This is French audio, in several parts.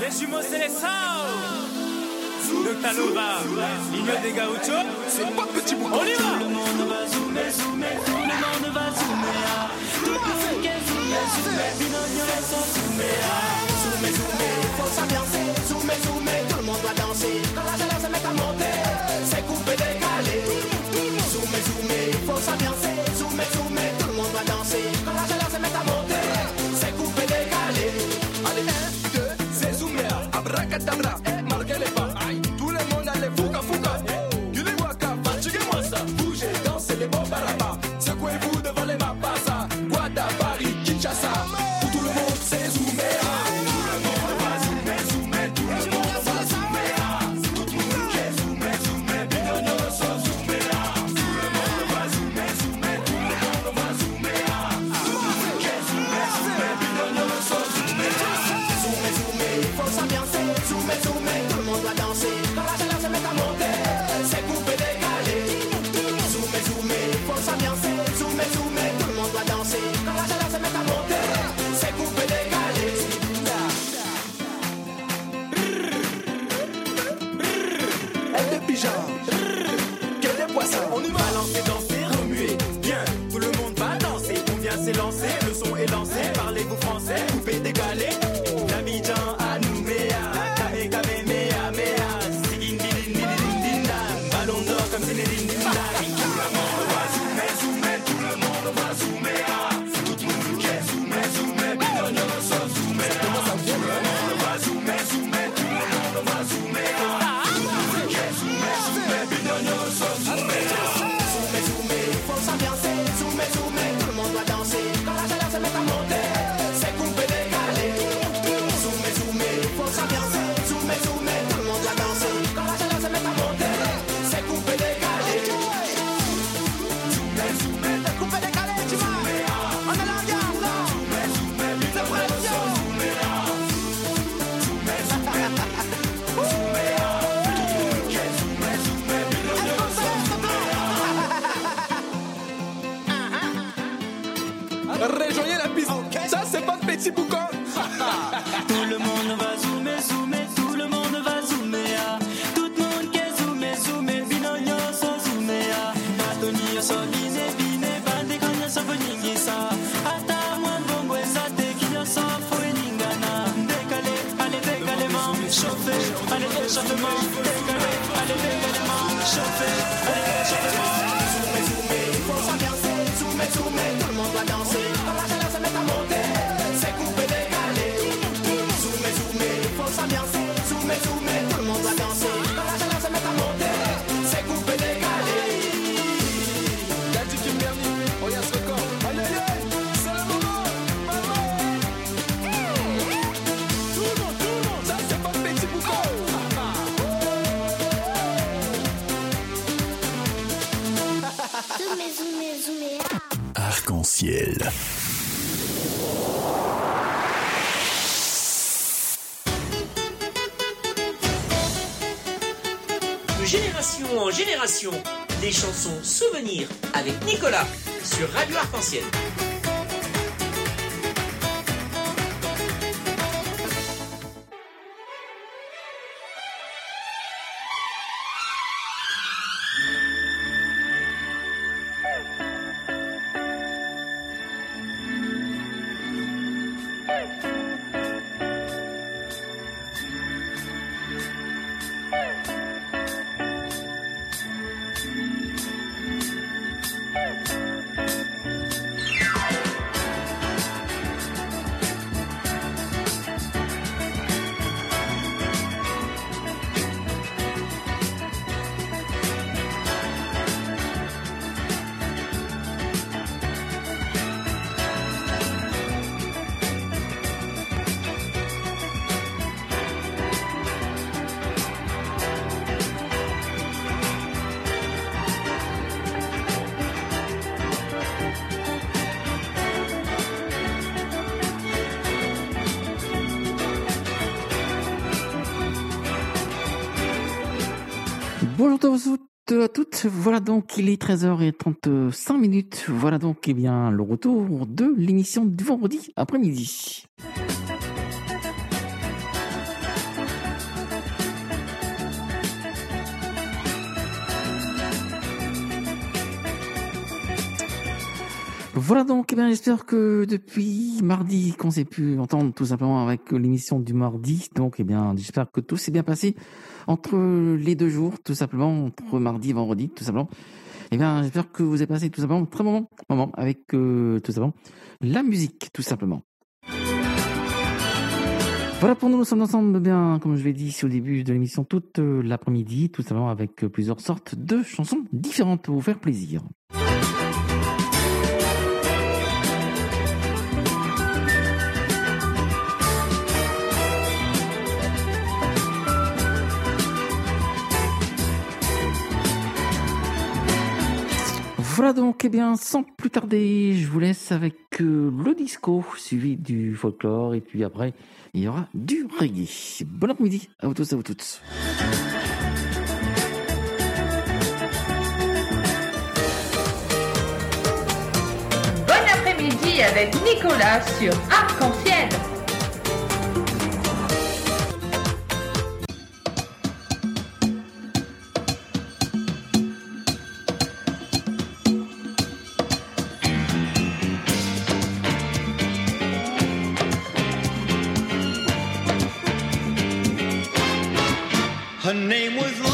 Les jumeaux célestaux Le Taloba, l'union des gauchos. C'est pas petit bout On y Le monde va zoomer, zoomer Tout le monde va zoomer. Tout le monde va zoomer, faut tout le monde doit danser. La C'est Zoomer, zoomer, tout le monde doit danser. Instagram. 现 Voilà donc, il est 13h35. Voilà donc, eh bien, le retour de l'émission du vendredi après-midi. Voilà donc, eh bien, j'espère que depuis mardi, qu'on s'est pu entendre tout simplement avec l'émission du mardi, donc eh bien, j'espère que tout s'est bien passé entre les deux jours, tout simplement, entre mardi et vendredi, tout simplement. Eh bien, j'espère que vous avez passé tout simplement un très bon moment avec euh, tout simplement la musique, tout simplement. Voilà pour nous, nous sommes ensemble, bien, comme je l'ai dit au début de l'émission, toute euh, l'après-midi, tout simplement avec euh, plusieurs sortes de chansons différentes pour vous faire plaisir. Voilà donc, eh bien, sans plus tarder, je vous laisse avec euh, le disco, suivi du folklore, et puis après, il y aura du reggae. Bon après-midi à vous tous, à vous toutes. Bon après-midi avec Nicolas sur Arc-en-Ciel. Her name was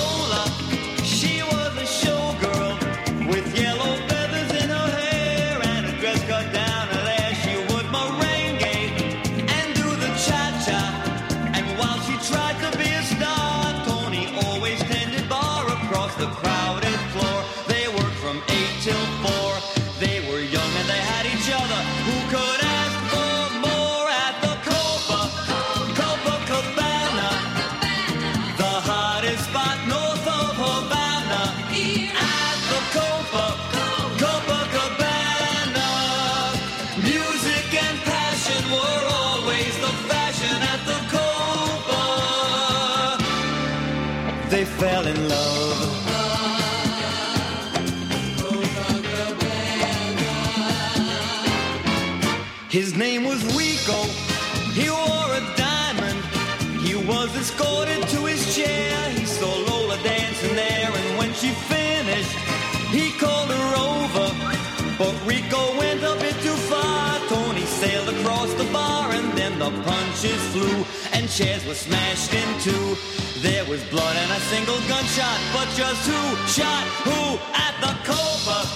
punches flew, and chairs were smashed in two. There was blood and a single gunshot, but just who shot who at the Copa,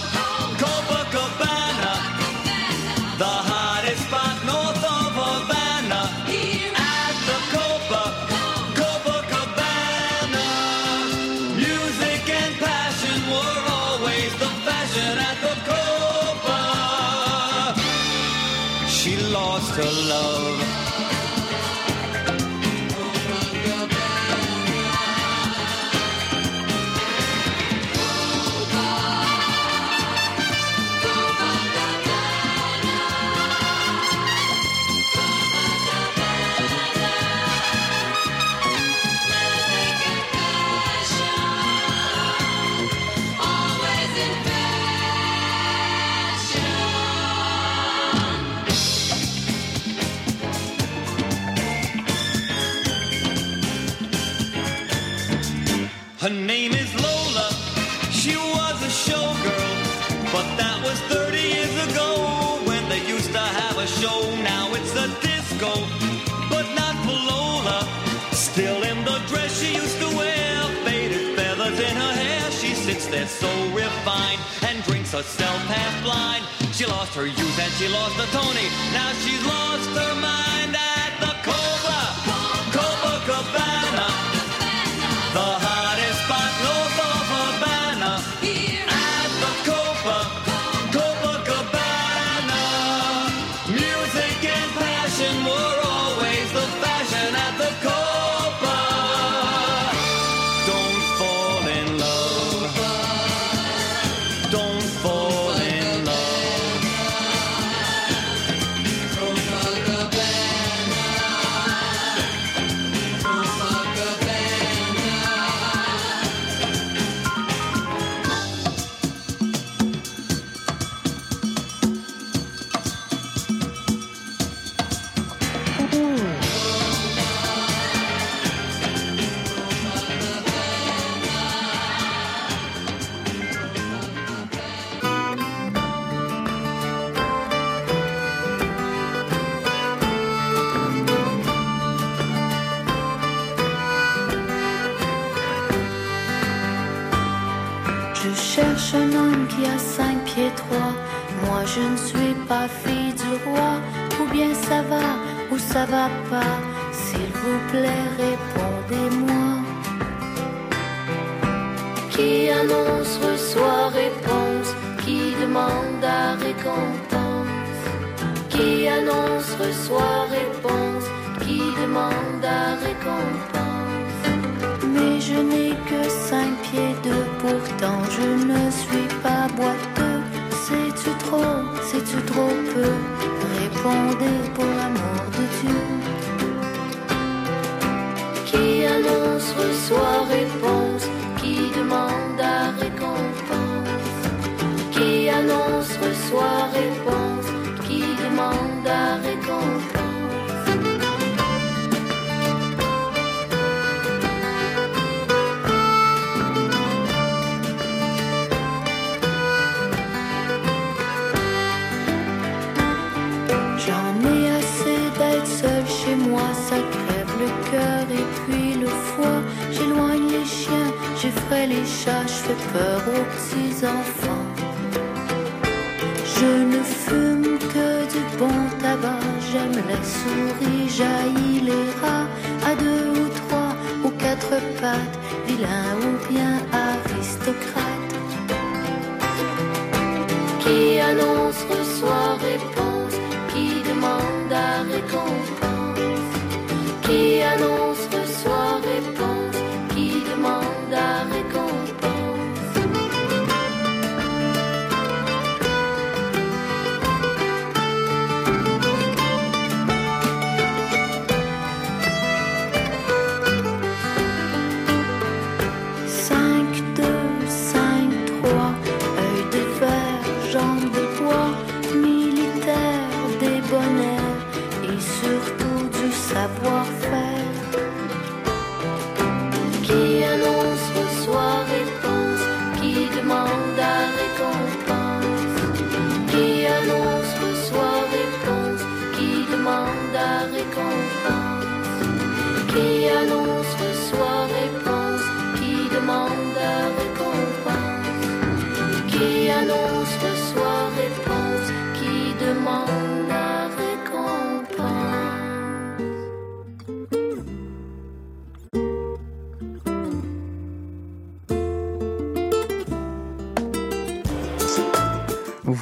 Copacabana? The hottest spot north of Havana. At the Copa, Copacabana. Music and passion were always the fashion at the Copa. She lost her love. There so refined and drinks herself half blind. She lost her youth and she lost the Tony. Now she's lost her mind at the Cobra, Copacabana. The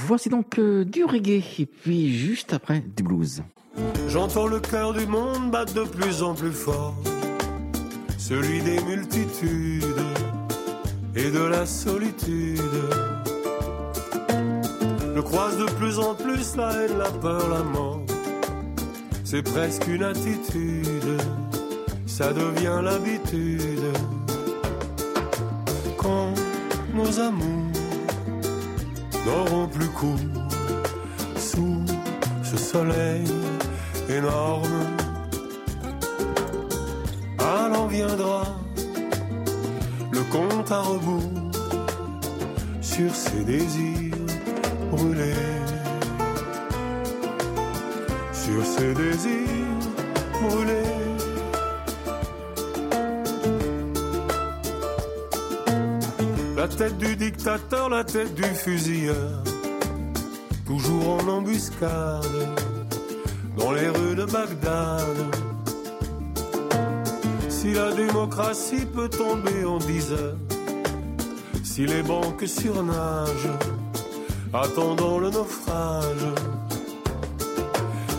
Voici donc euh, du reggae et puis juste après du blues. J'entends le cœur du monde battre de plus en plus fort, celui des multitudes et de la solitude. Je croise de plus en plus la haine, la peur, la mort. C'est presque une attitude, ça devient l'habitude. Quand nos amours n'auront plus cours sous ce soleil énorme. Alors viendra le compte à rebours sur ces désirs brûlés. Sur ces désirs brûlés. La tête du dictateur, la tête du fusilleur, toujours en embuscade dans les rues de Bagdad. Si la démocratie peut tomber en dix heures, si les banques surnagent, attendant le naufrage,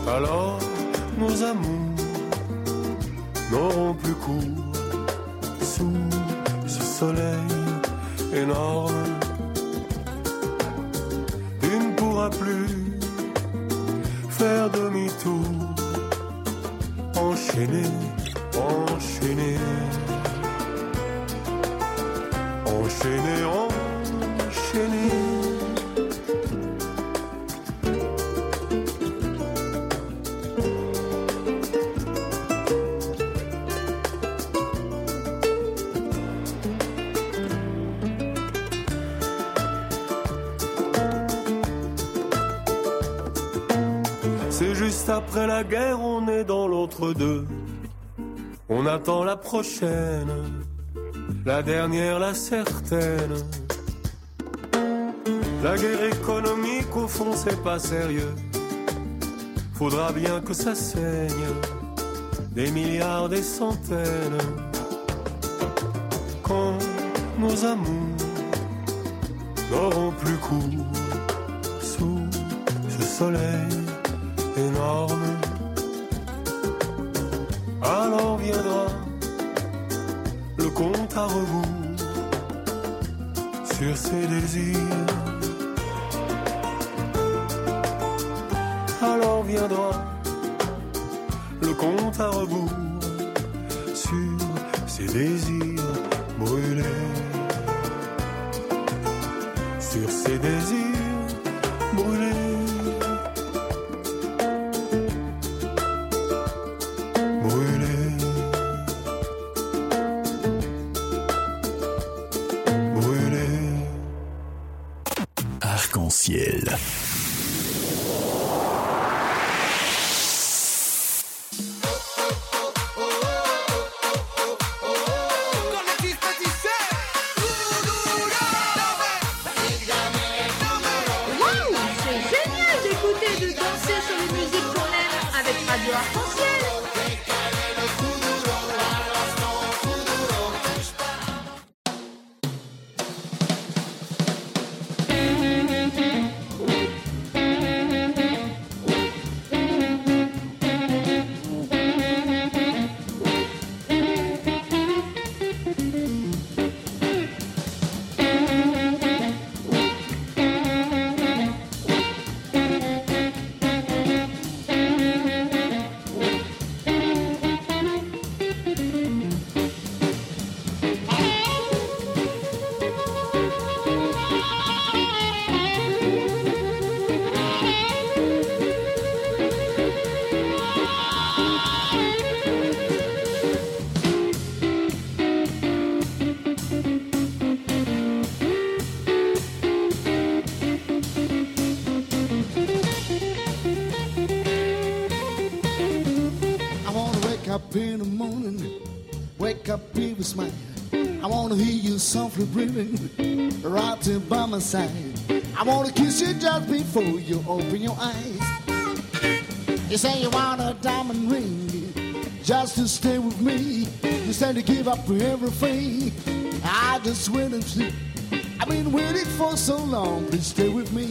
alors nos amours n'auront plus cours sous ce soleil énorme. Tu On attend la prochaine, la dernière, la certaine. La guerre économique, au fond, c'est pas sérieux. Faudra bien que ça saigne. Des milliards, des centaines. Quand nos amours n'auront plus cours sous ce soleil énorme. Sur ses désirs. You softly breathing, right there by my side. I wanna kiss you just before you open your eyes. You say you want a diamond ring, just to stay with me. You say to give up for everything. I just wait and see. I've been waiting for so long, please stay with me.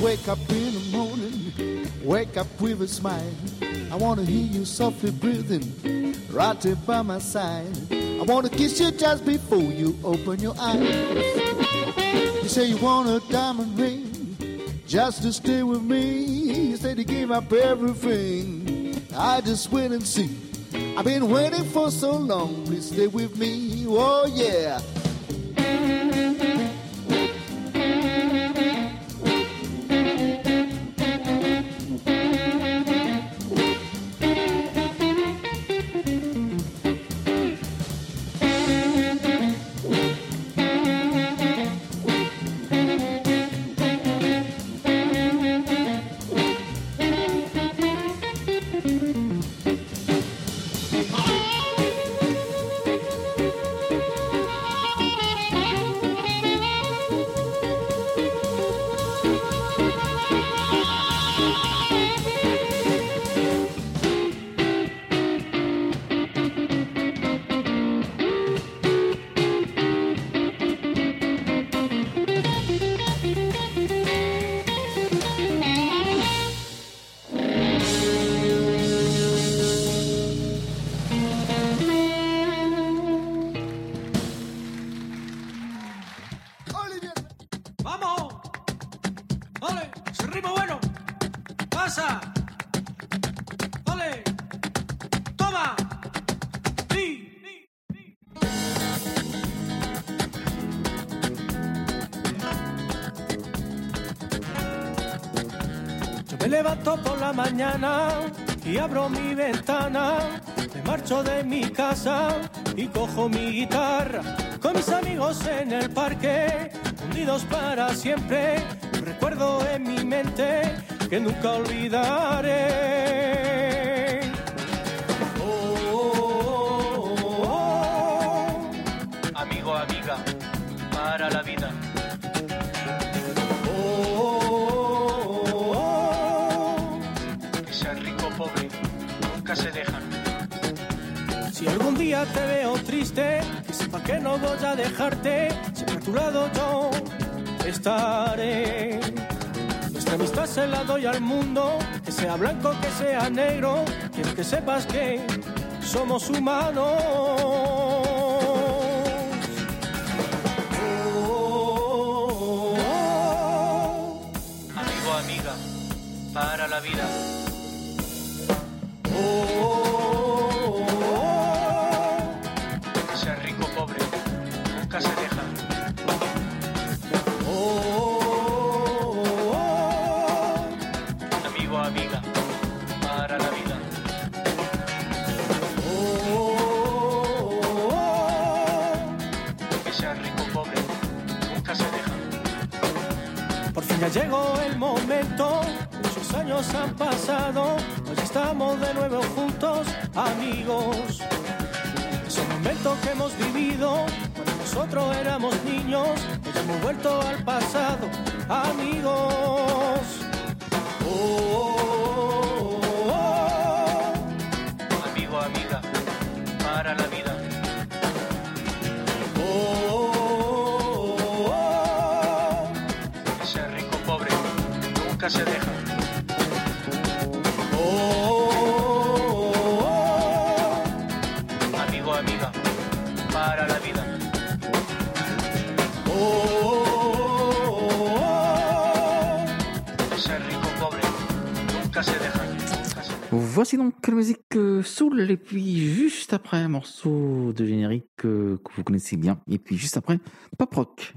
Wake up in the morning, wake up with a smile. I want to hear you softly breathing right here by my side. I want to kiss you just before you open your eyes. You say you want a diamond ring just to stay with me. You say you gave up everything. I just wait and see. I've been waiting for so long. Please stay with me. Oh, yeah. Y abro mi ventana. Me marcho de mi casa y cojo mi guitarra. Con mis amigos en el parque, unidos para siempre. Recuerdo en mi mente que nunca olvidaré. Te veo triste, que sepa que no voy a dejarte. Siempre a tu lado yo estaré. Nuestra amistad se la doy al mundo, que sea blanco, que sea negro. Quiero que sepas que somos humanos. Morceau de générique euh, que vous connaissez bien et puis juste après pop rock.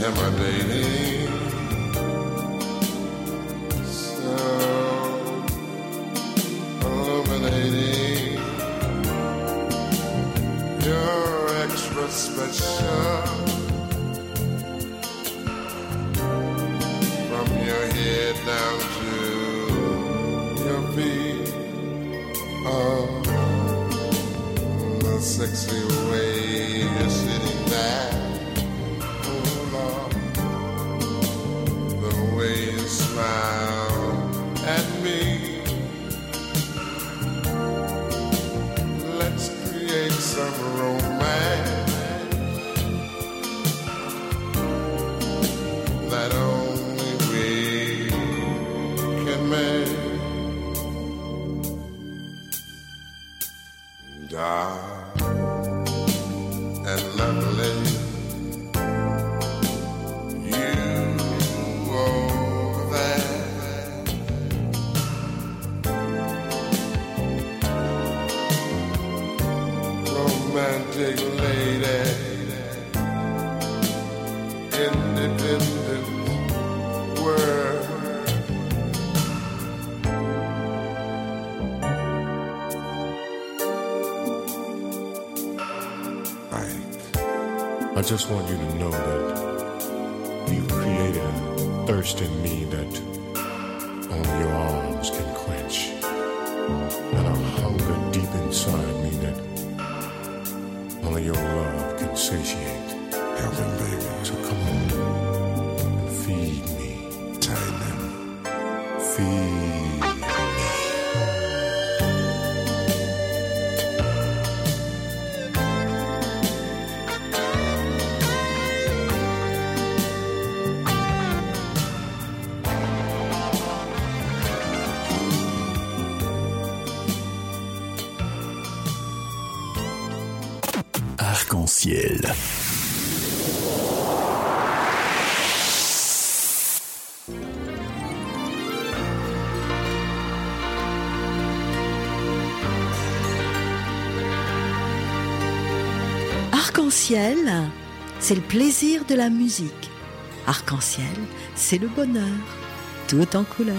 every day. just want you to know that you created a thirst in me c'est le plaisir de la musique. Arc-en-ciel, c'est le bonheur, tout en couleurs.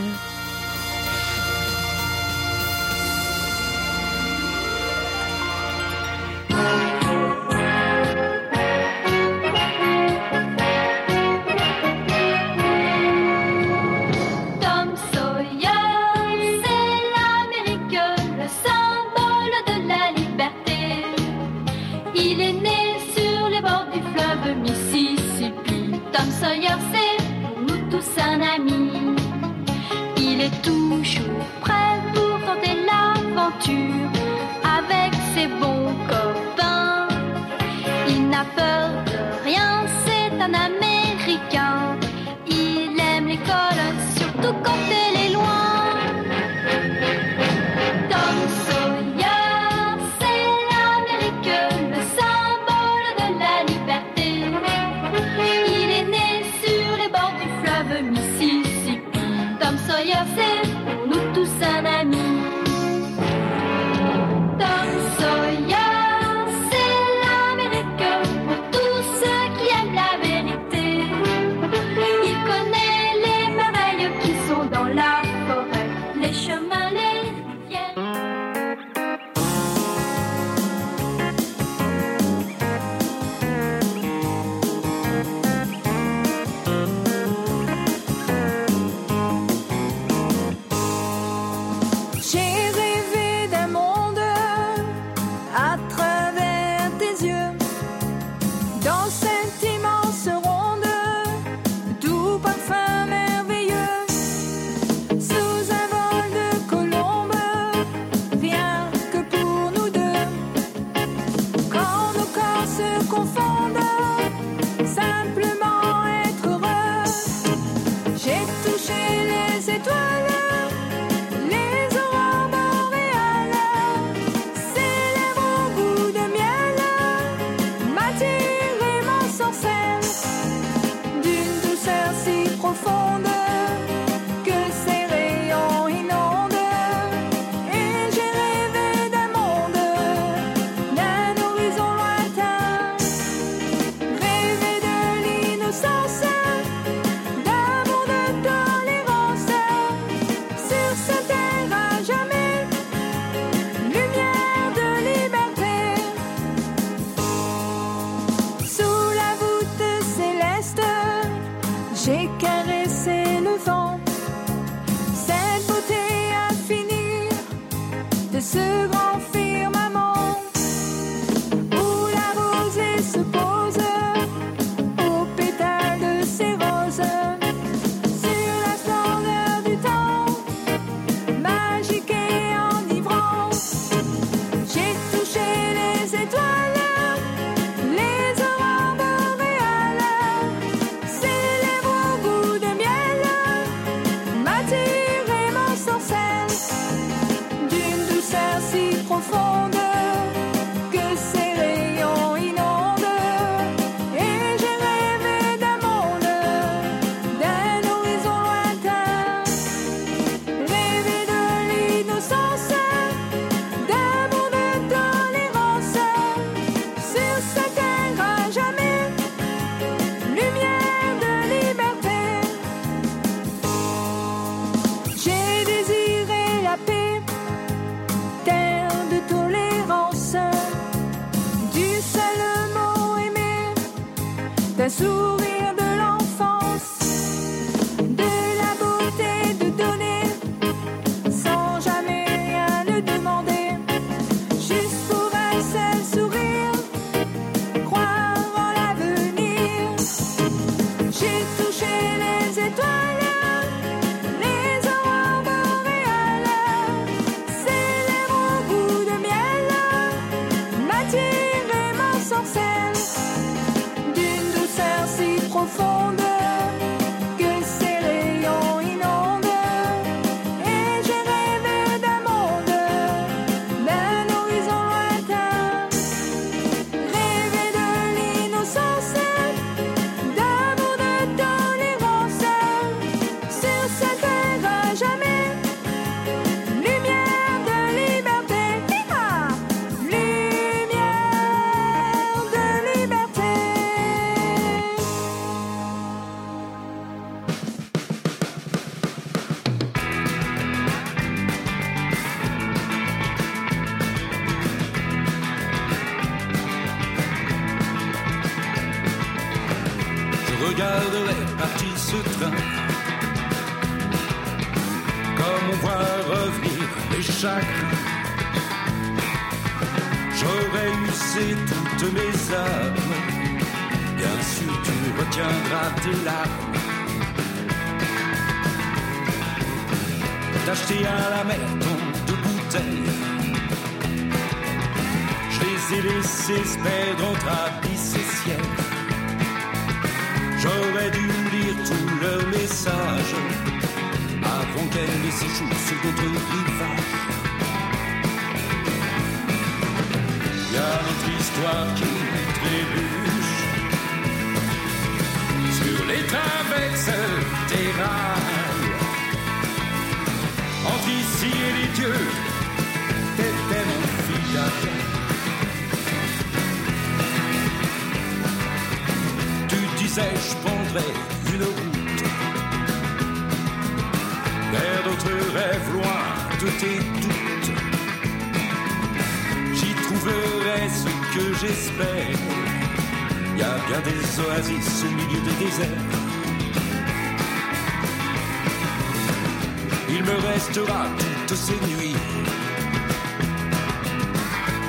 Toutes ces nuits.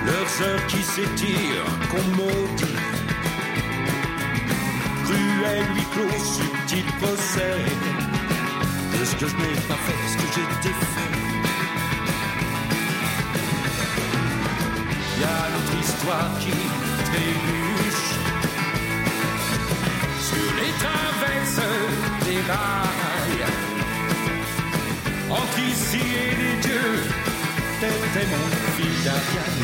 Leurs heures qui s'étirent, qu'on maudit cruel huis clos, subtil procès de ce que je n'ai pas fait, ce que j'ai défait. Y a notre histoire qui trébuche sur les traverses des rails. Entre ici et les dieux, t'étais mon fil d'Ariane.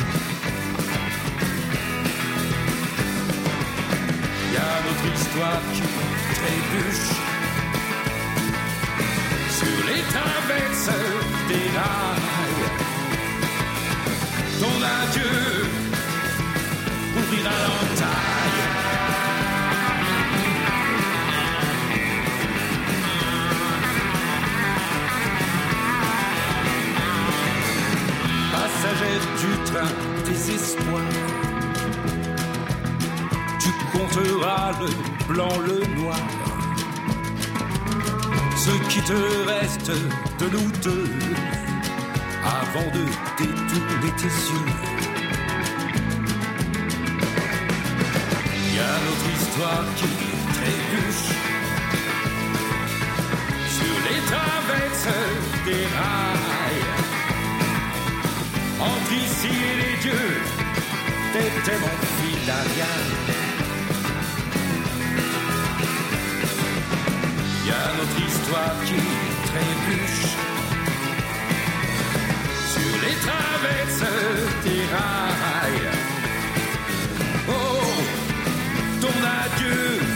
Y a notre histoire qui trébuche sur les traverses des rails. Ton adieu ouvrira l'entaille. Train des espoirs tu compteras le blanc, le noir. Ce qui te reste de nous deux avant de détourner tes yeux. Y a notre histoire qui trébuche sur les traverses des rails. Entre ici et les dieux, t'étais mon fil d'Ariane. Y a notre histoire qui trébuche sur les traverses des rails. Oh, ton adieu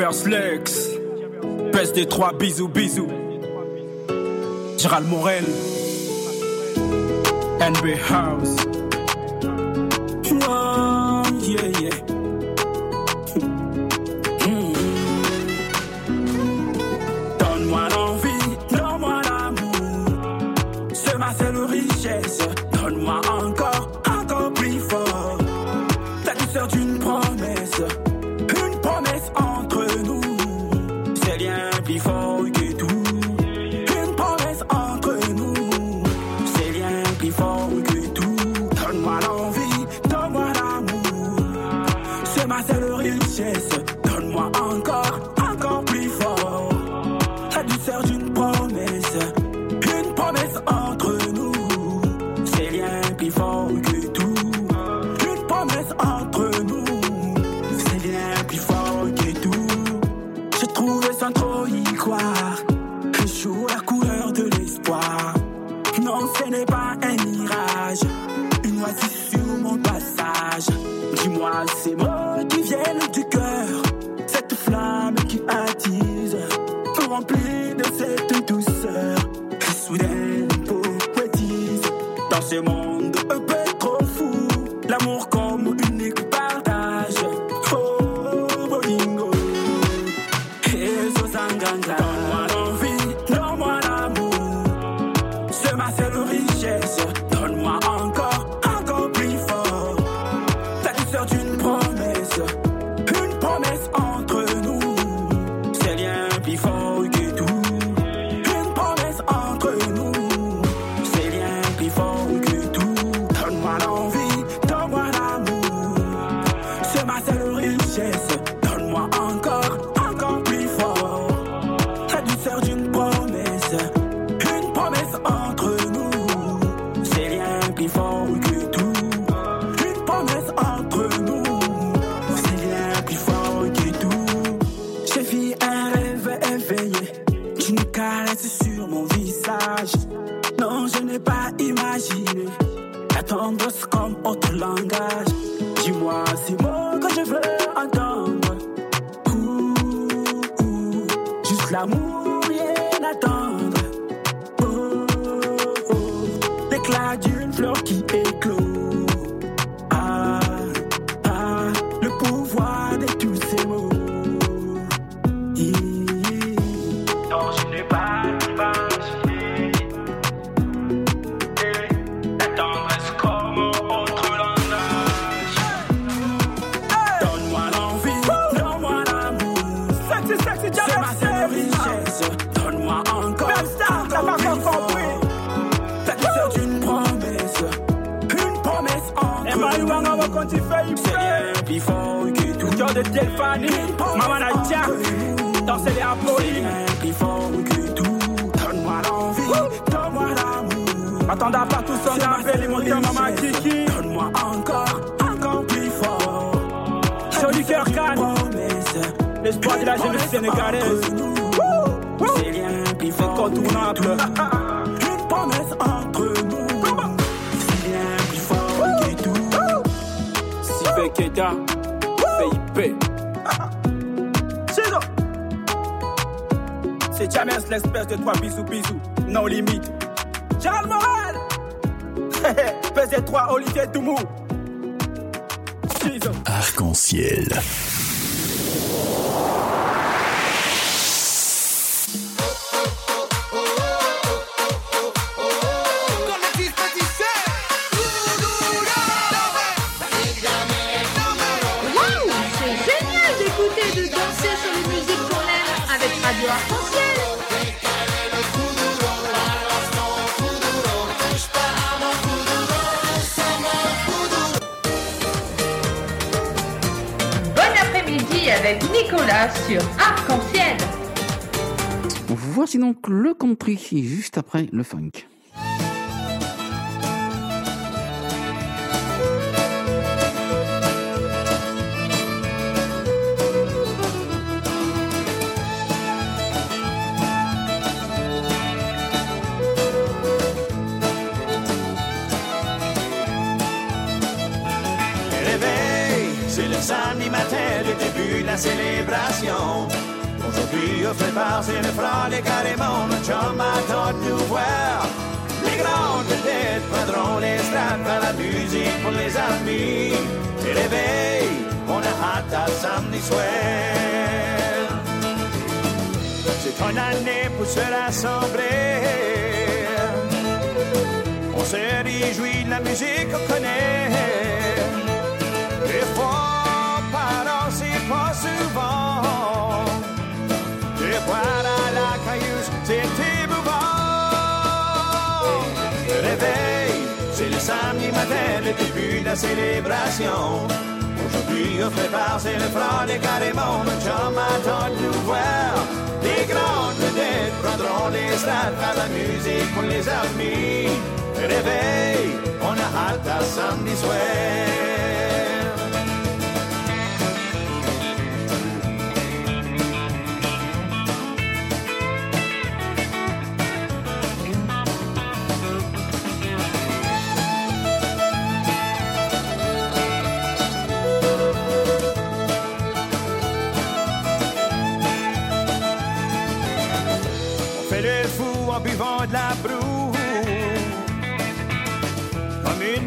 traverse l'ex. Pèse bisous, bisous. Gérald Morel. NB House. Célébration. Aujourd'hui, on prépare, c'est le frôle carrément. Notre chum attend de nous voir. Les grandes vedettes prendront les strates par la musique pour les amis. Réveil, on a hâte à samedi soir.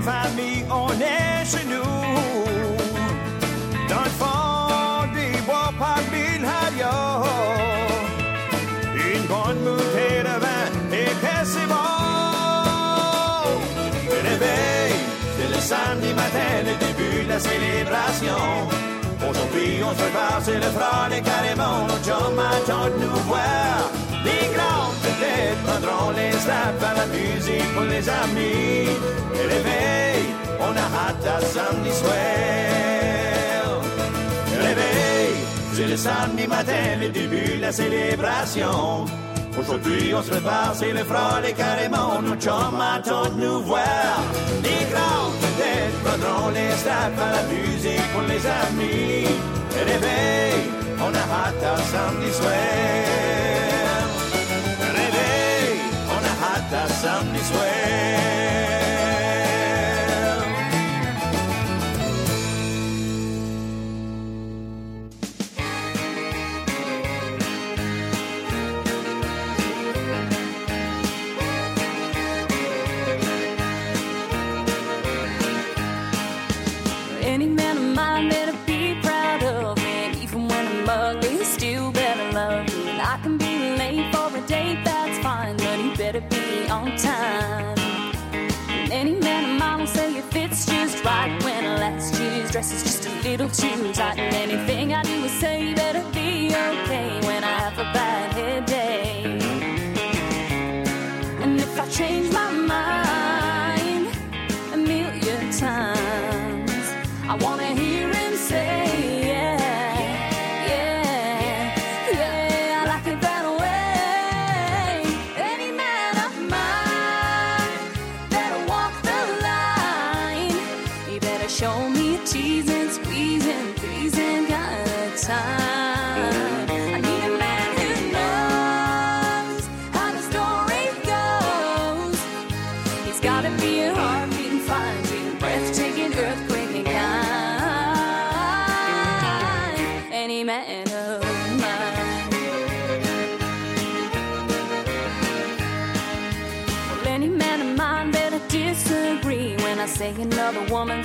Famille, on est chez nous. Dans le fond des bois par. Une bonne bouteille de vin et que c'est bon. Le réveil, c'est le samedi matin, le début de la célébration. Aujourd'hui, on se prépare, c'est le frôle et carrément, notre chum attend de nous voir. Les grandes vedettes prendront les straps par la musique pour les amis. Et on a hâte à samedi soir. Réveil, c'est le samedi matin, le début de la célébration. Aujourd'hui, on se prépare, c'est le frôle carrément, nos chums attendent de nous voir. Les grandes vedettes prendront les straps par la musique pour les amis. Et réveil, on a hâte à samedi soir. Hâte à samedi little too tight. And anything I do or say better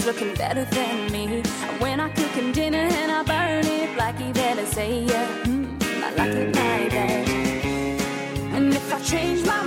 looking better than me. When I cook him dinner and I burn it like he better say, yeah, mm, I like it like that. And if I change my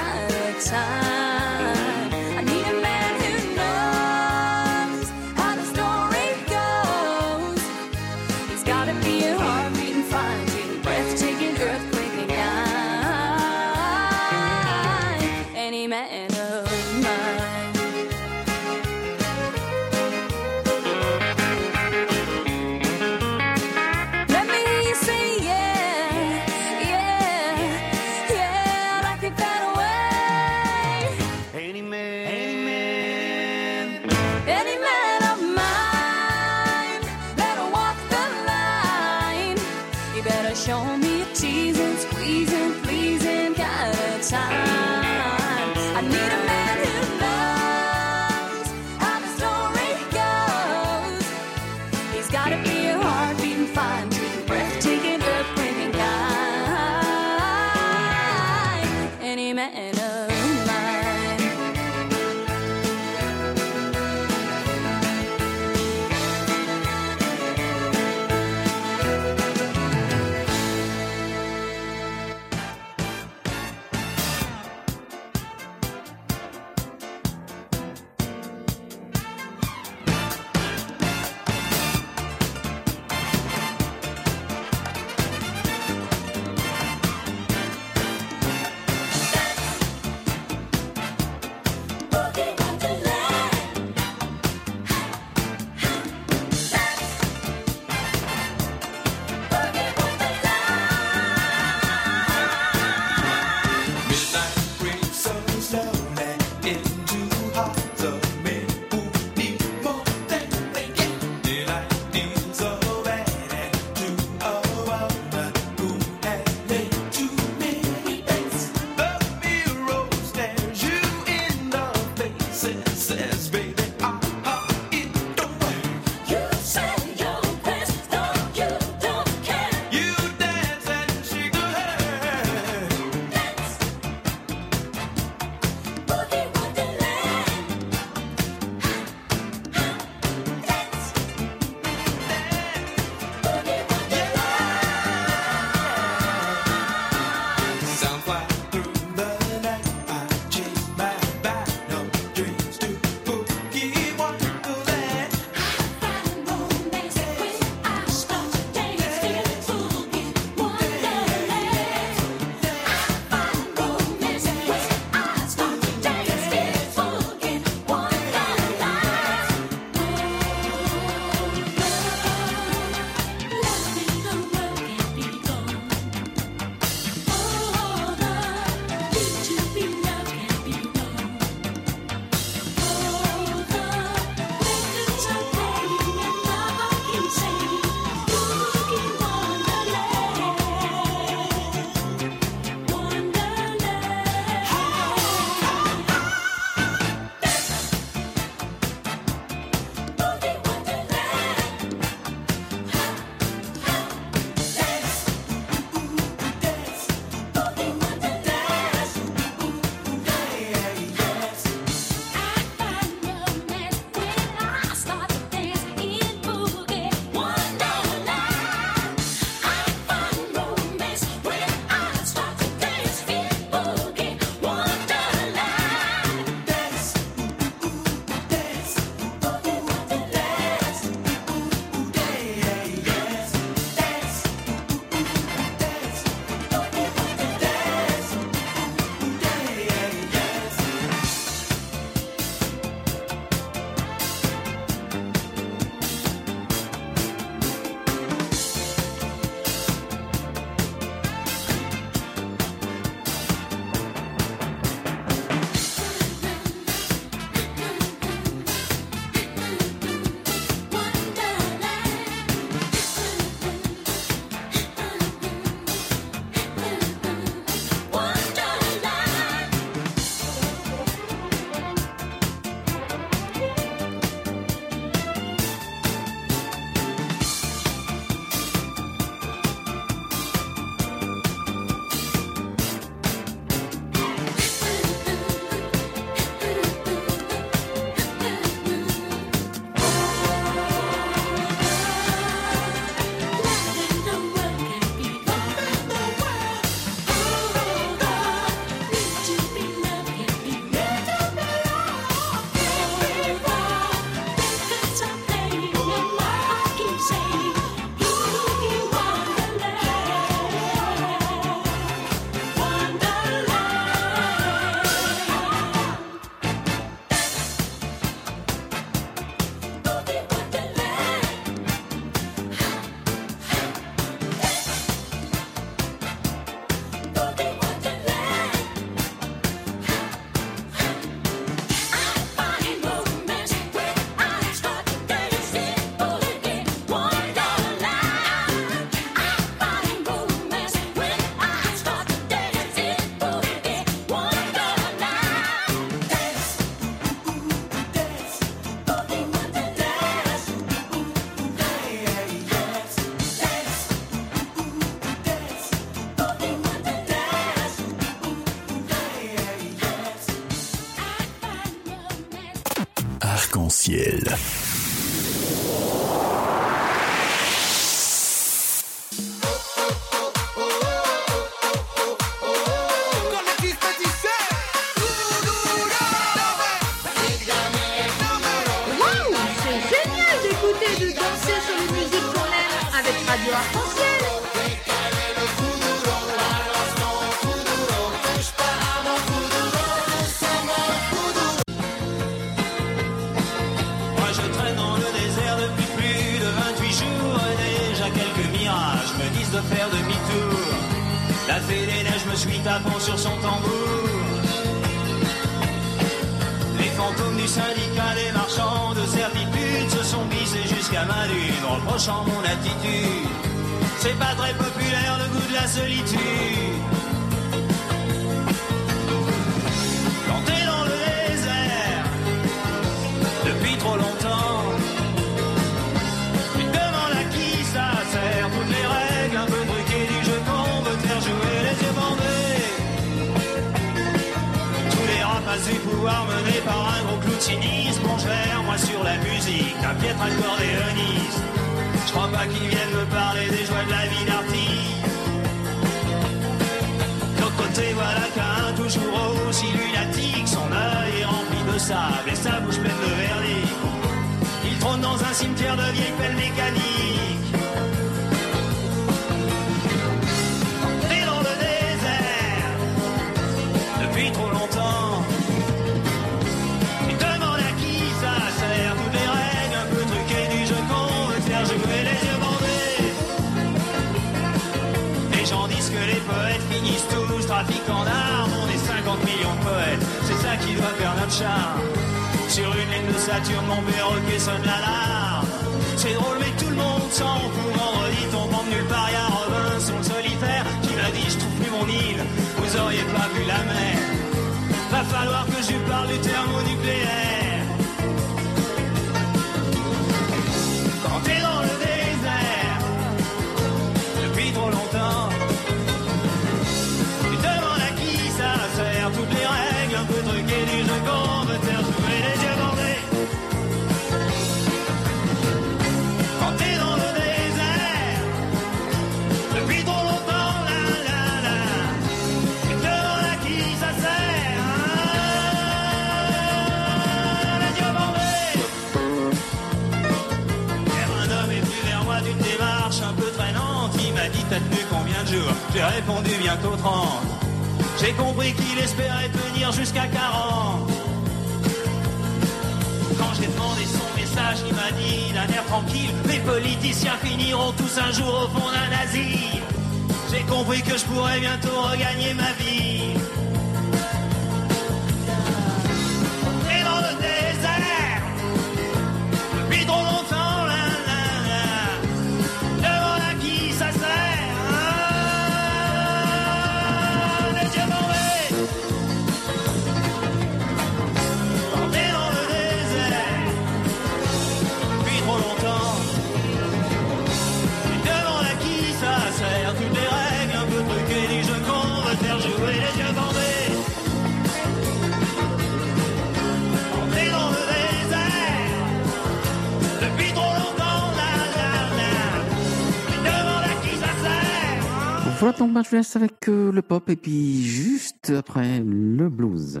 Ben, je vous laisse avec euh, le pop et puis juste après le blues.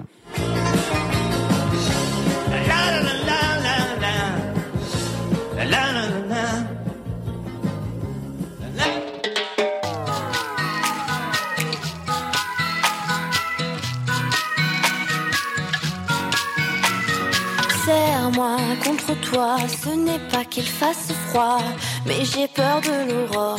Serre-moi contre toi, ce n'est pas qu'il fasse froid, mais j'ai peur de l'aurore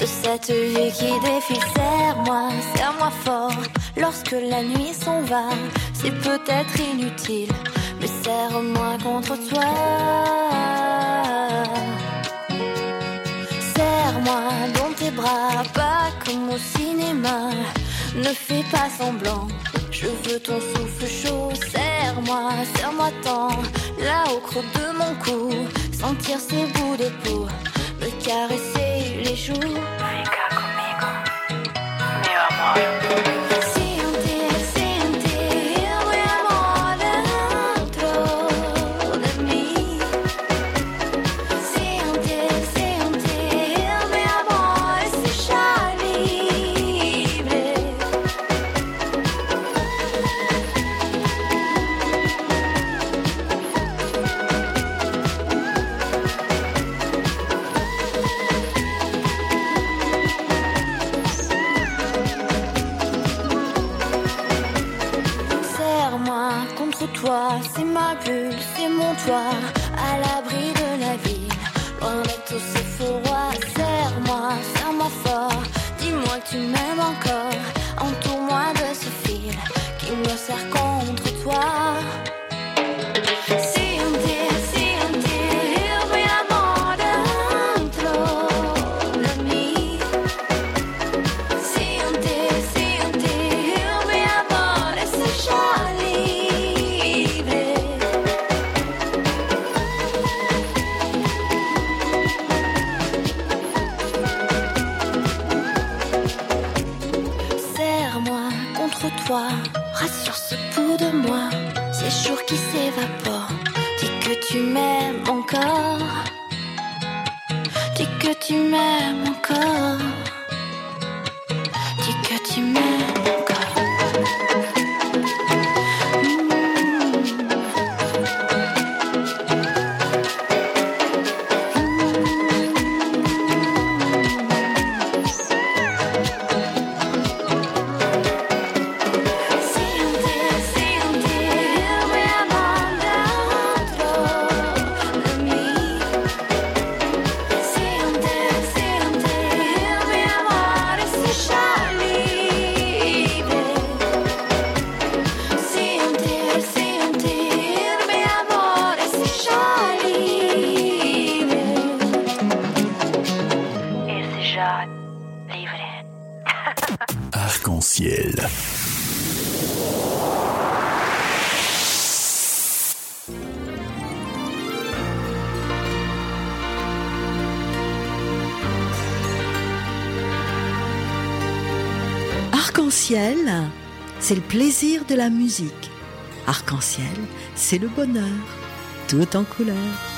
de cette vie qui défile. Serre-moi, serre-moi fort. Lorsque la nuit s'en va, c'est peut-être inutile, mais serre-moi contre toi. Serre-moi dans tes bras, pas comme au cinéma. Ne fais pas semblant, je veux ton souffle chaud. Serre-moi, serre-moi tant, là au creux de mon cou, sentir ces bouts de peau me caresser les joues. Fica. c'est ma bulle, c'est mon toit, à l'abri de la vie. Loin de tous ces faux serre-moi, serre-moi fort, dis-moi que tu m'aimes encore. Tu m'aimes encore, dis que tu m'aimes de la musique. Arc-en-ciel, c'est le bonheur, tout en couleur.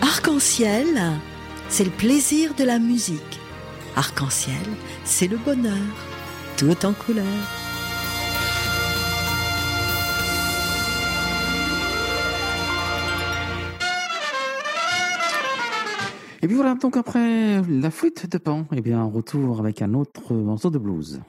Arc-en-ciel. C'est le plaisir de la musique. Arc-en-ciel, c'est le bonheur, tout en couleur. Et puis voilà, donc après la flûte de Pan, et bien retour avec un autre morceau de blues.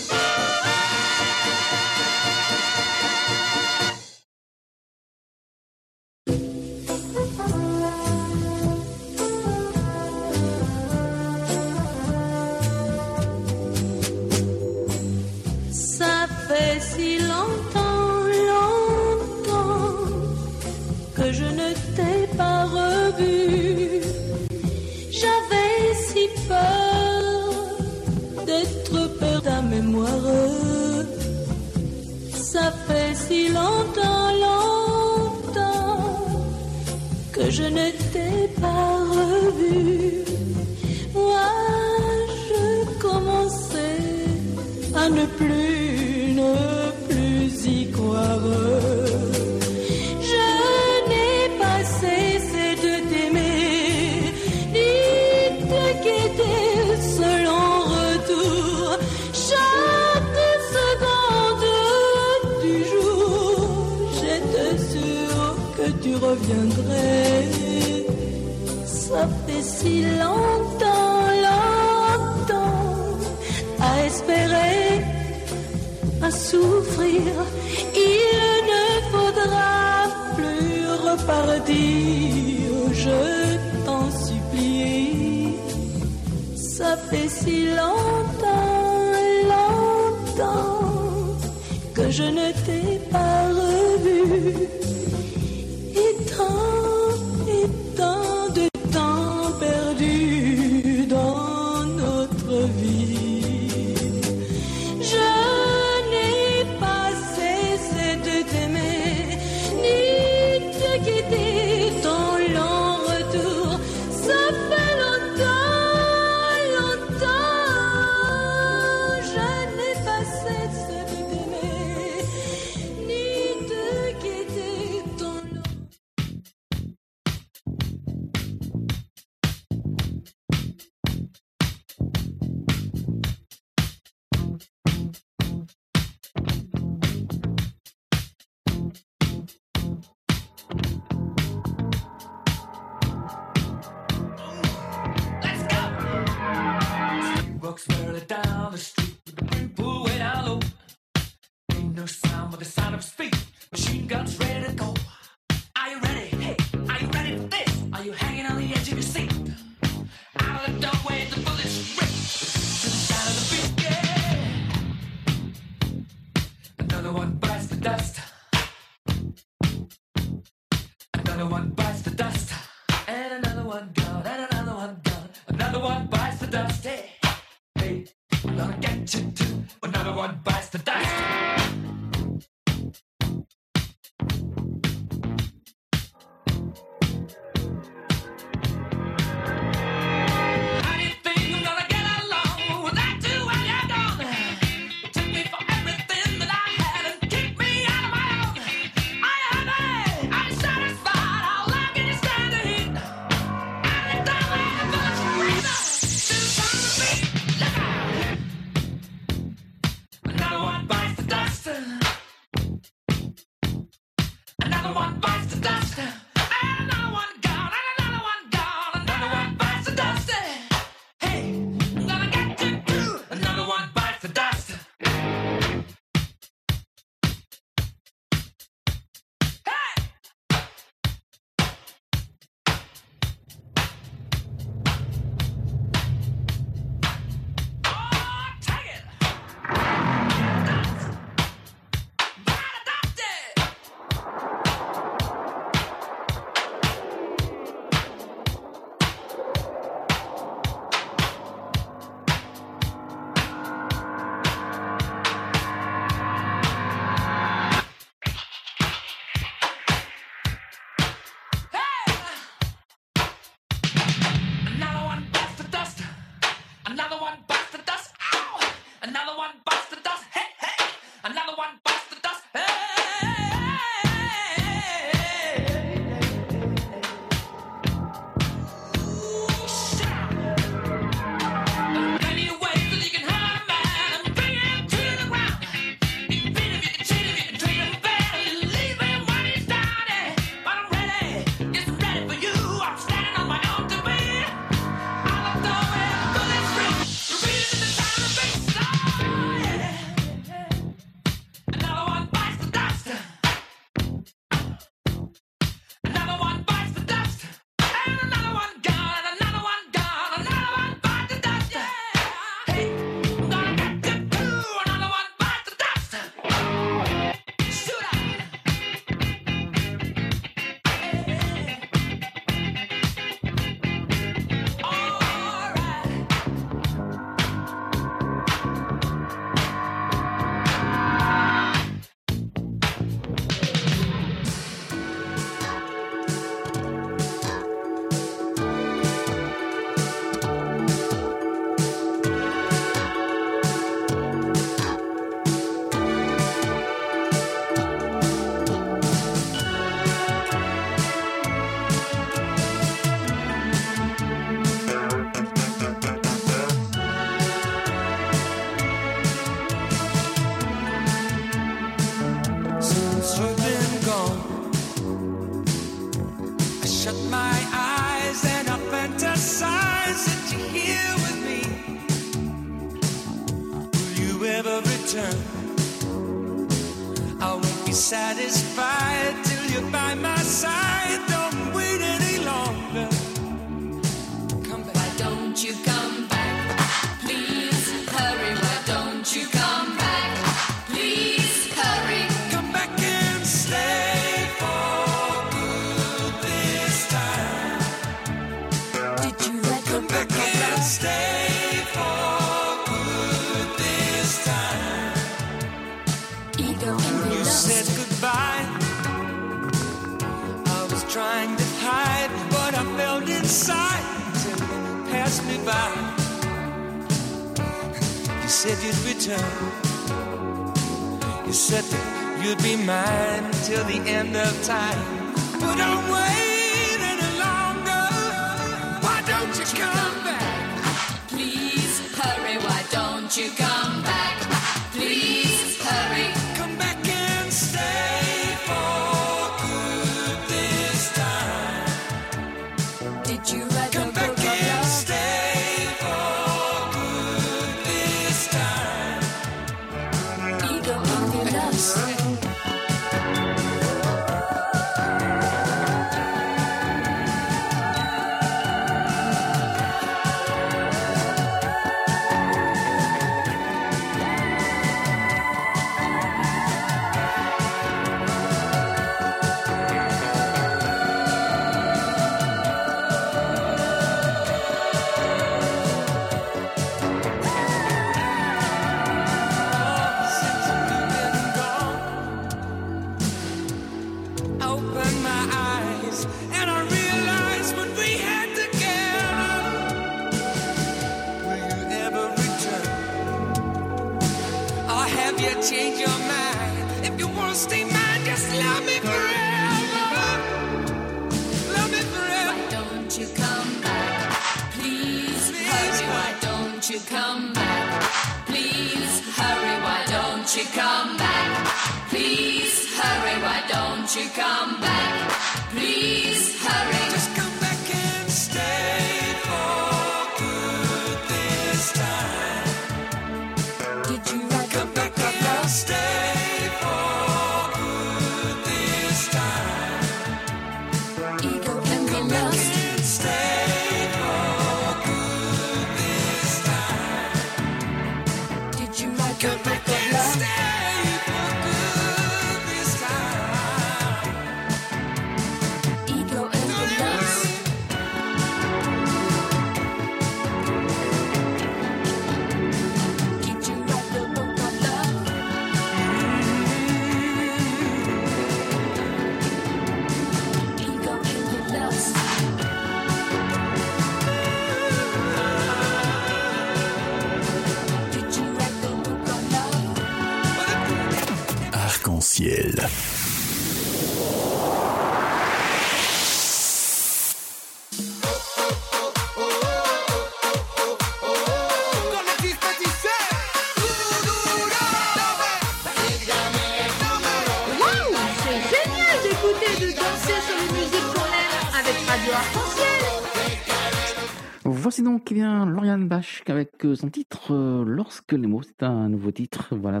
donc eh bien Lauriane Bach avec euh, son titre euh, Lorsque les mots, c'est un nouveau titre. Voilà.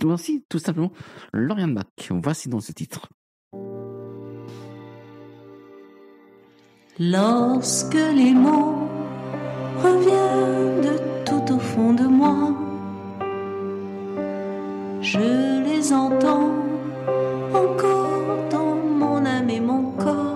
Voici tout simplement Lauriane Bach. Voici dans ce titre. Lorsque les mots reviennent de tout au fond de moi, je les entends encore dans mon âme et mon corps.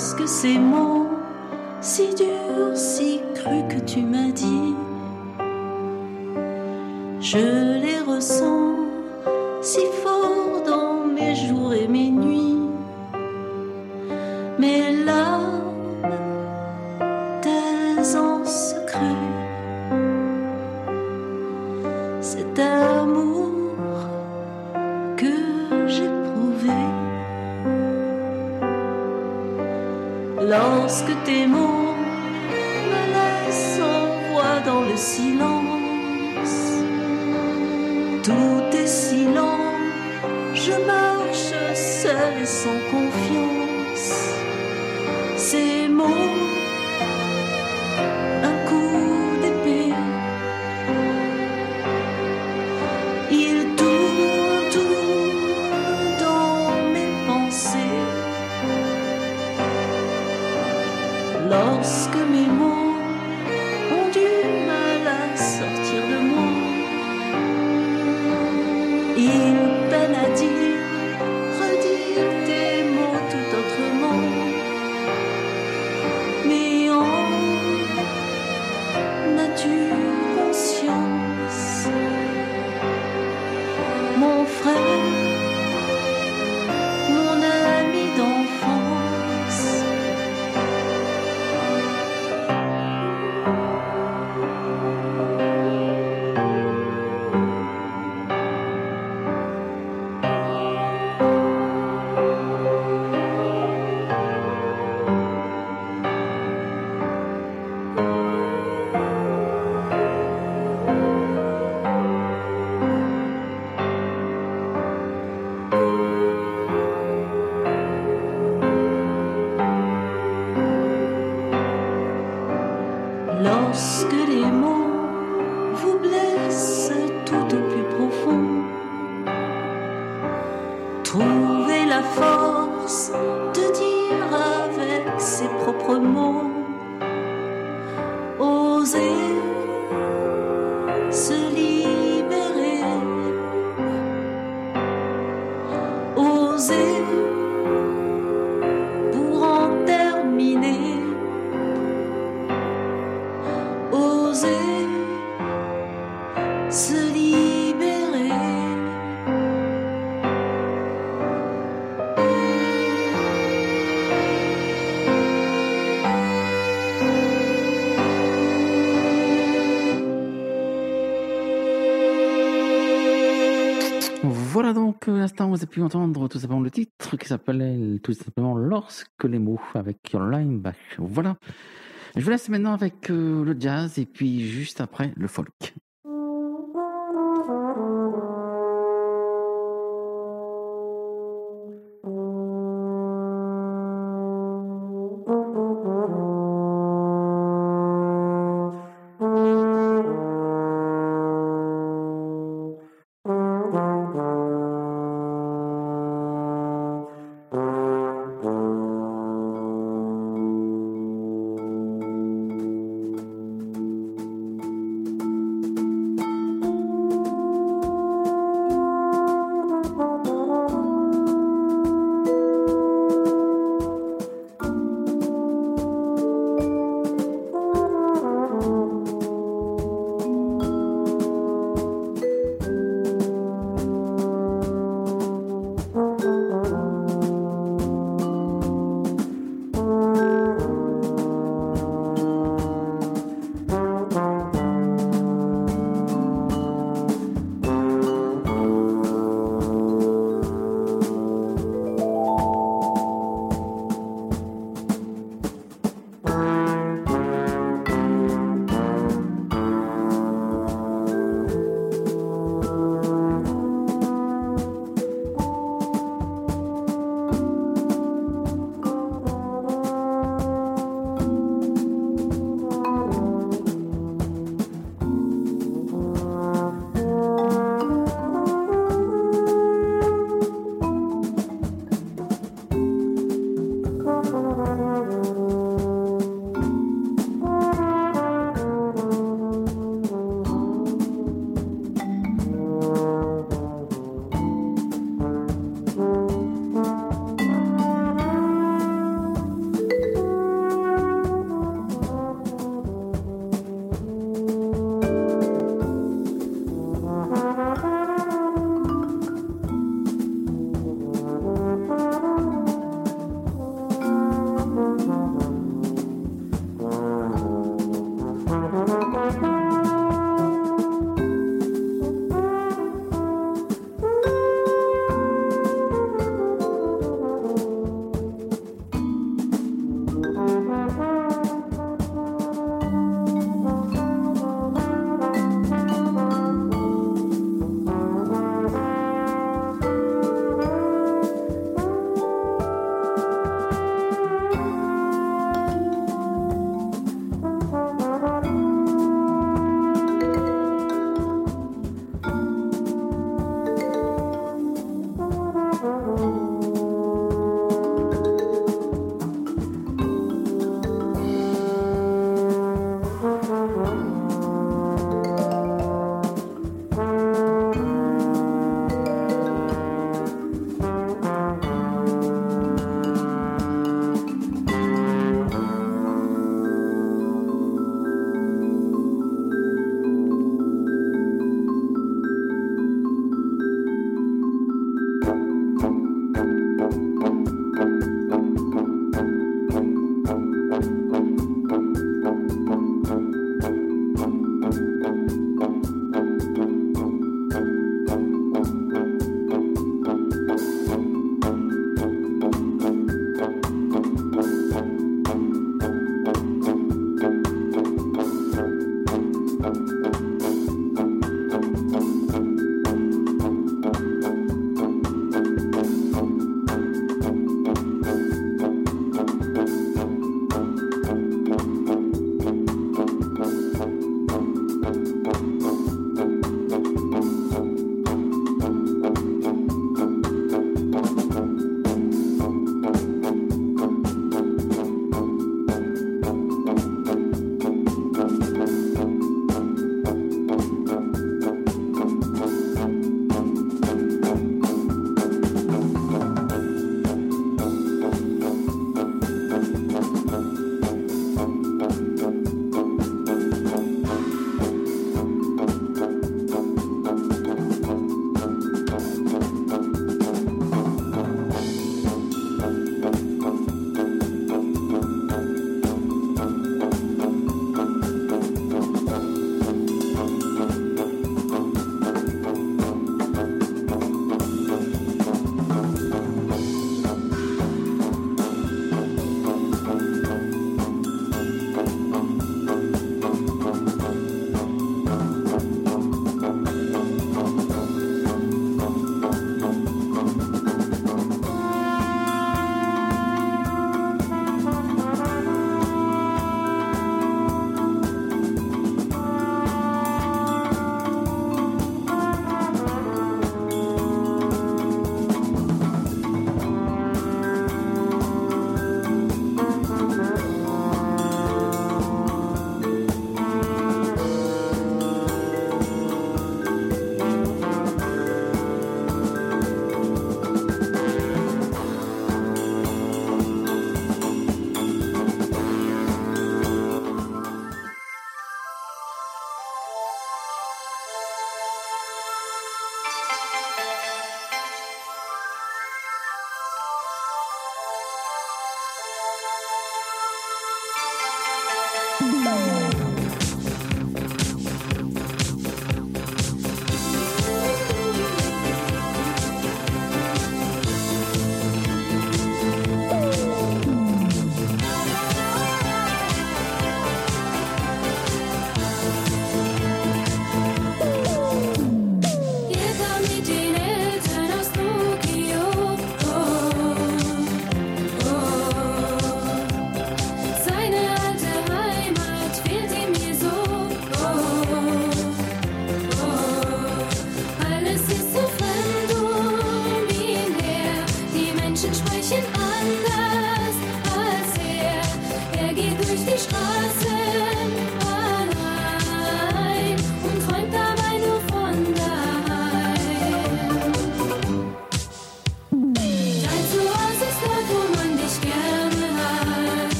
parce que ces mots, si durs, si crus que tu m'as dit, je les ressens si fort dans mes jours et mes nuits? vous avez pu entendre tout simplement le titre qui s'appelait tout simplement Lorsque les mots avec Your Limeback. Voilà. Je vous laisse maintenant avec euh, le jazz et puis juste après le folk.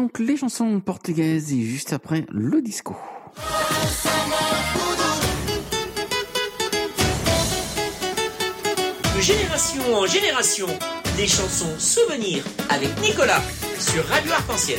donc les chansons portugaises et juste après le disco. De génération en génération, des chansons souvenirs avec Nicolas sur Radio Arc-en-Ciel.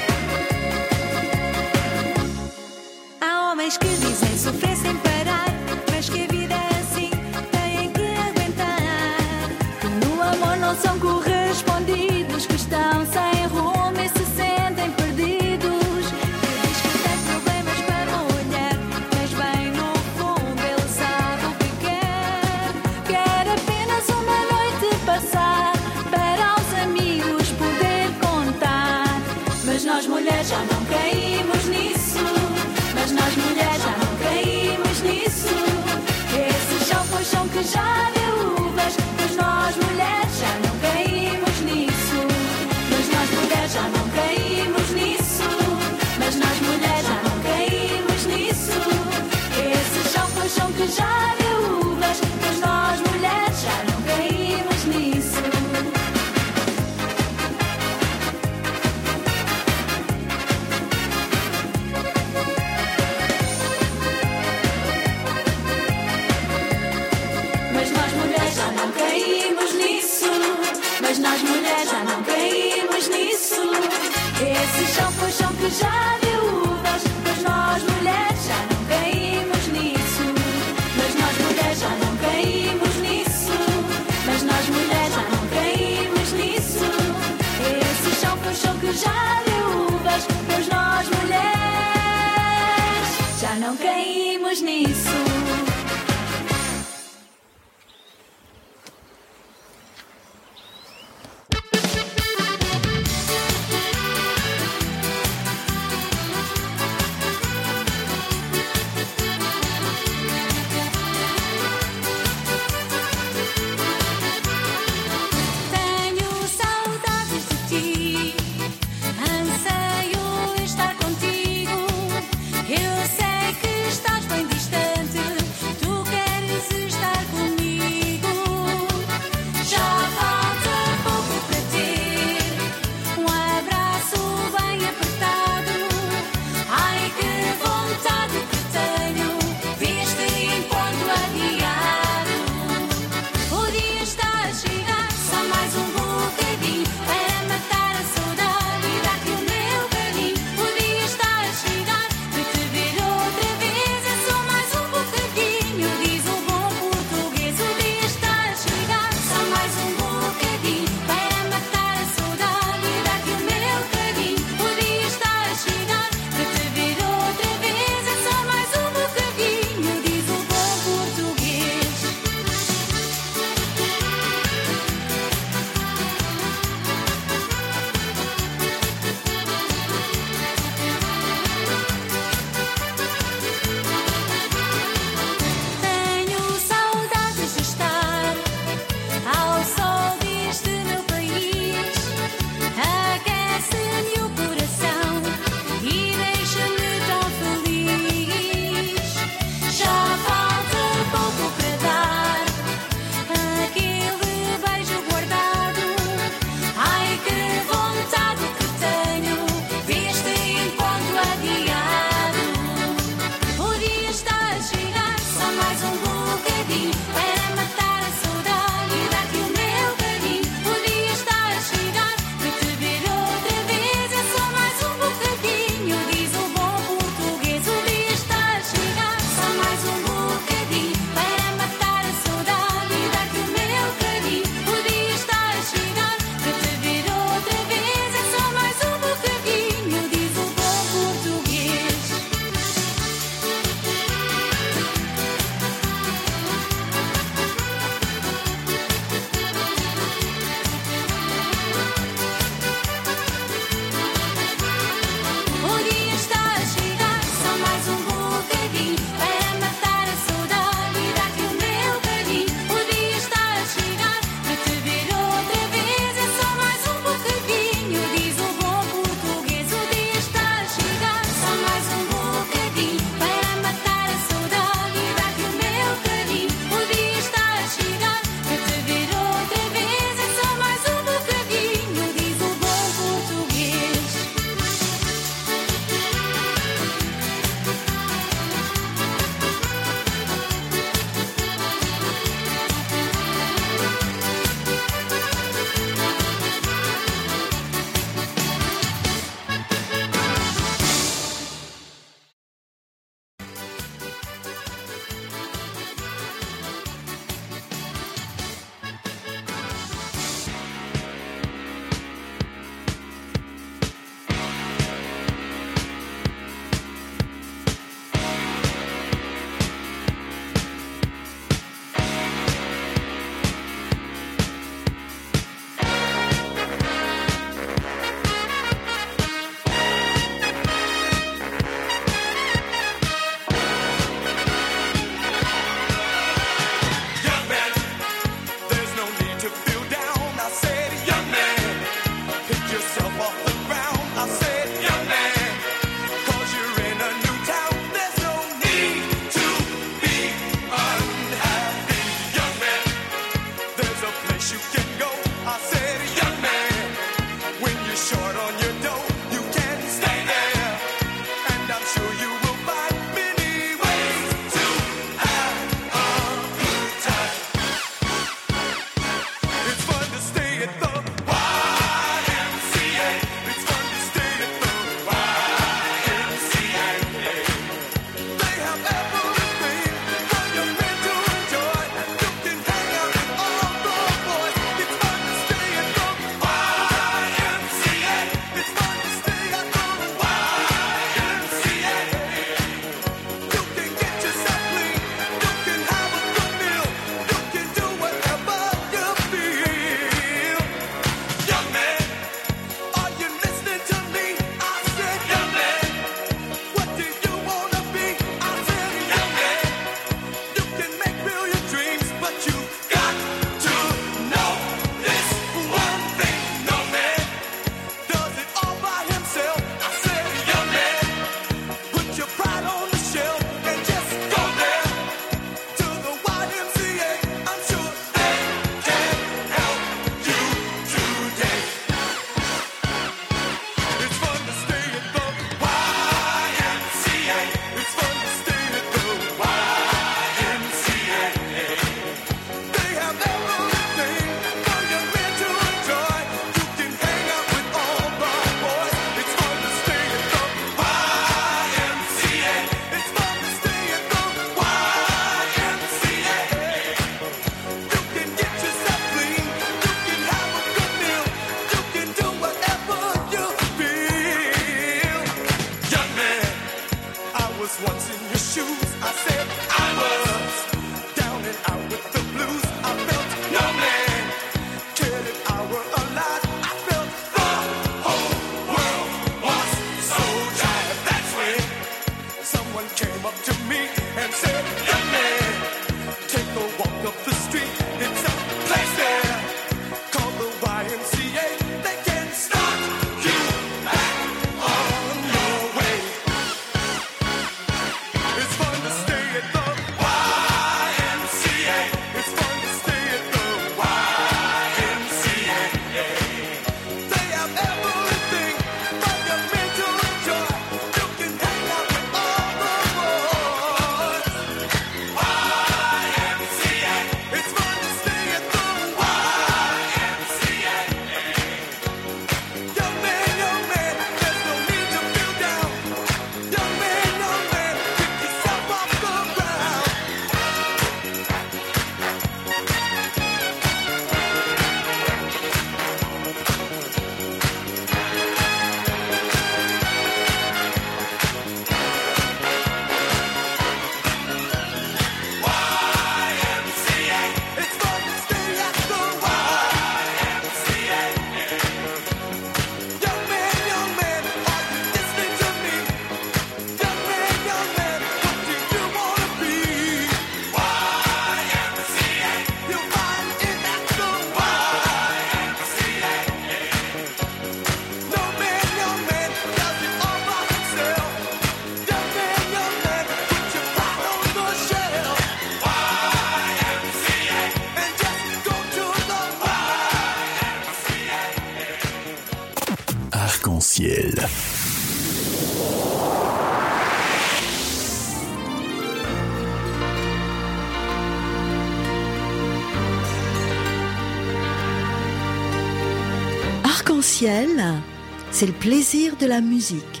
C'est le plaisir de la musique.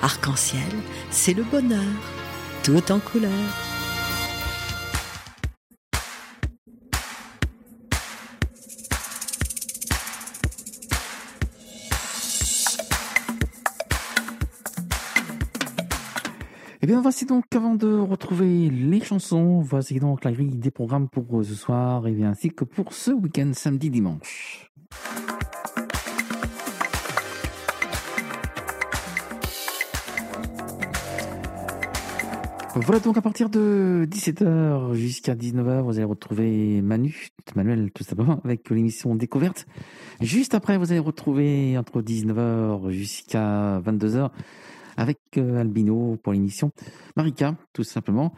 Arc-en-ciel, c'est le bonheur, tout en couleur. Eh bien, voici donc, avant de retrouver les chansons, voici donc la grille des programmes pour ce soir, et bien, ainsi que pour ce week-end, samedi, Voilà donc à partir de 17h jusqu'à 19h, vous allez retrouver Manu, Manuel tout simplement, avec l'émission Découverte. Juste après, vous allez retrouver entre 19h jusqu'à 22h avec euh, Albino pour l'émission Marika, tout simplement.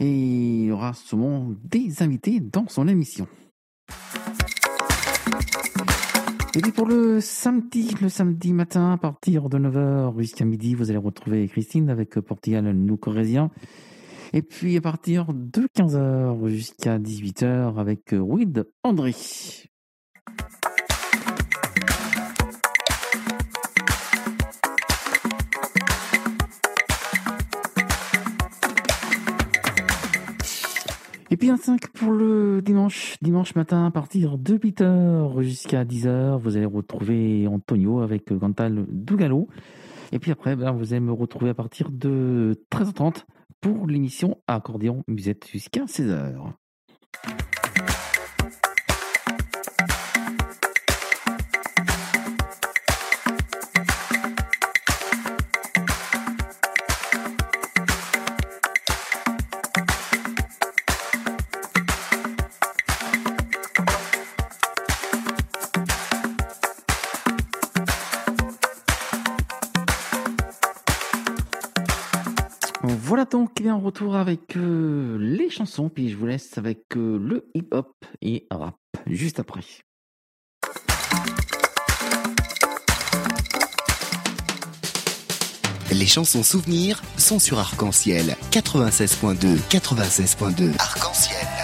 Et il y aura souvent des invités dans son émission. Et puis pour le samedi, le samedi matin, à partir de 9h jusqu'à midi, vous allez retrouver Christine avec Portugal Nous Corésien. Et puis à partir de 15h jusqu'à 18h avec Wid André. Et puis un 5 pour le dimanche, dimanche matin à partir de 8h jusqu'à 10h, vous allez retrouver Antonio avec Gantal Dugalo. Et puis après, ben, vous allez me retrouver à partir de 13h30 pour l'émission Accordéon Musette jusqu'à 16h. Retour avec euh, les chansons, puis je vous laisse avec euh, le hip-hop et rap juste après. Les chansons souvenirs sont sur Arc-en-Ciel 96.2 96.2 Arc-en-Ciel.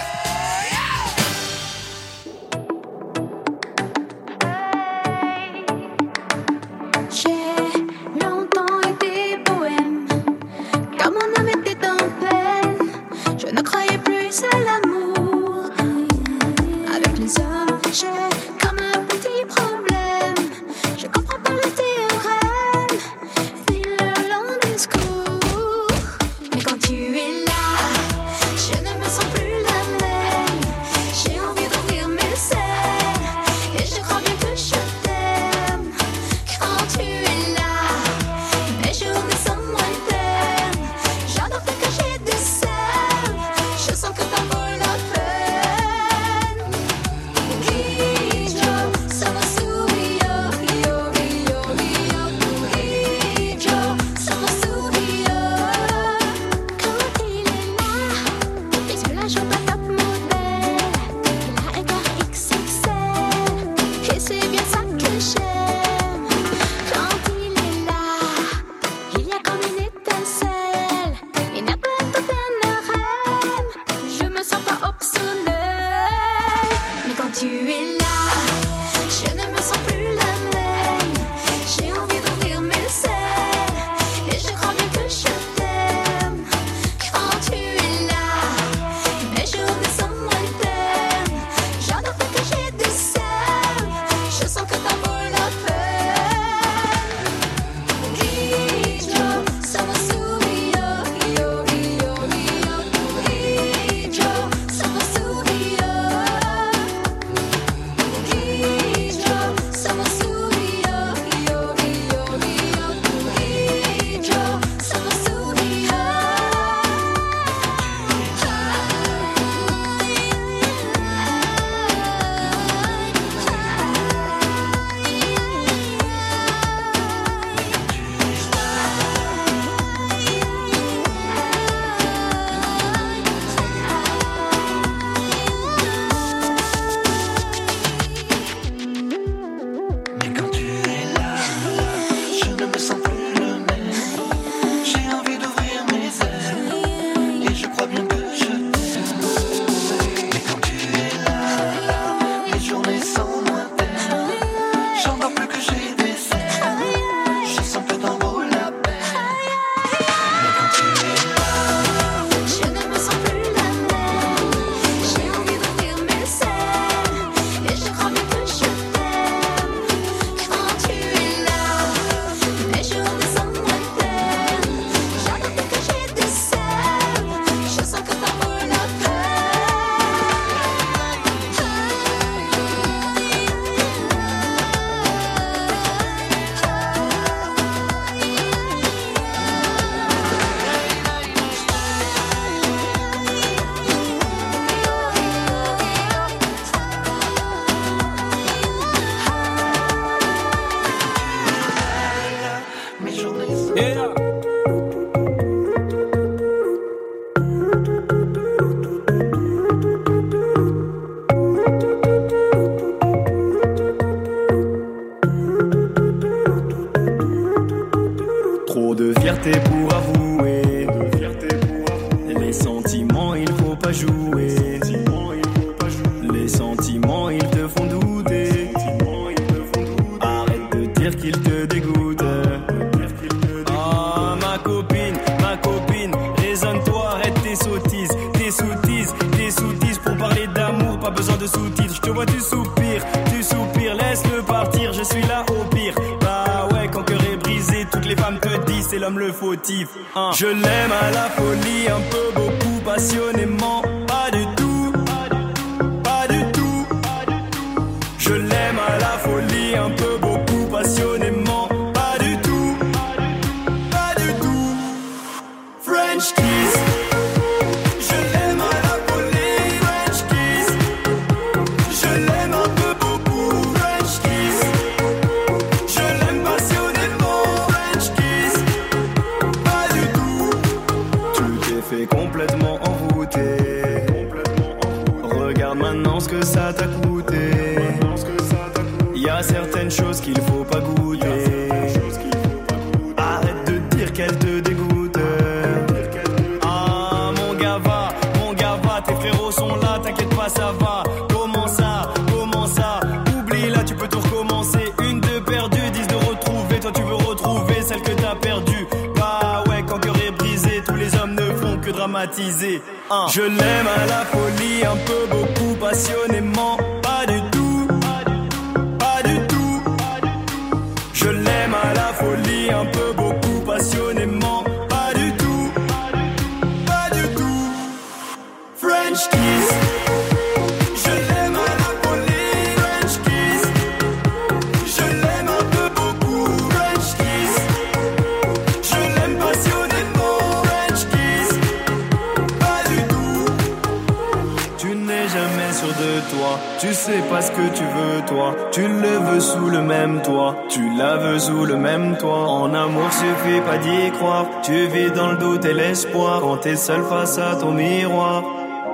Tu le veux sous le même toit, tu la veux sous le même toit. En amour suffit pas d'y croire, tu vis dans le doute et l'espoir. Quand t'es seul face à ton miroir,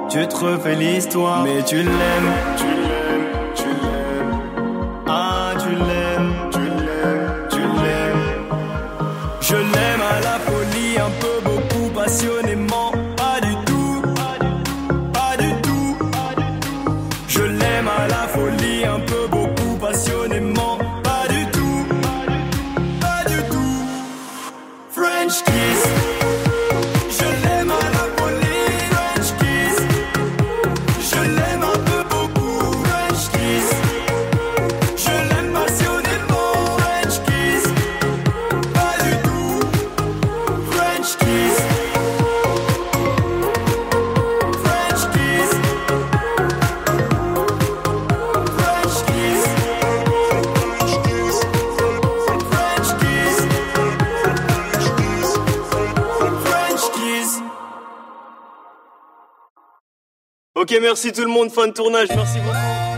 tu te refais l'histoire, mais tu l'aimes. Merci tout le monde, fin de tournage, merci beaucoup.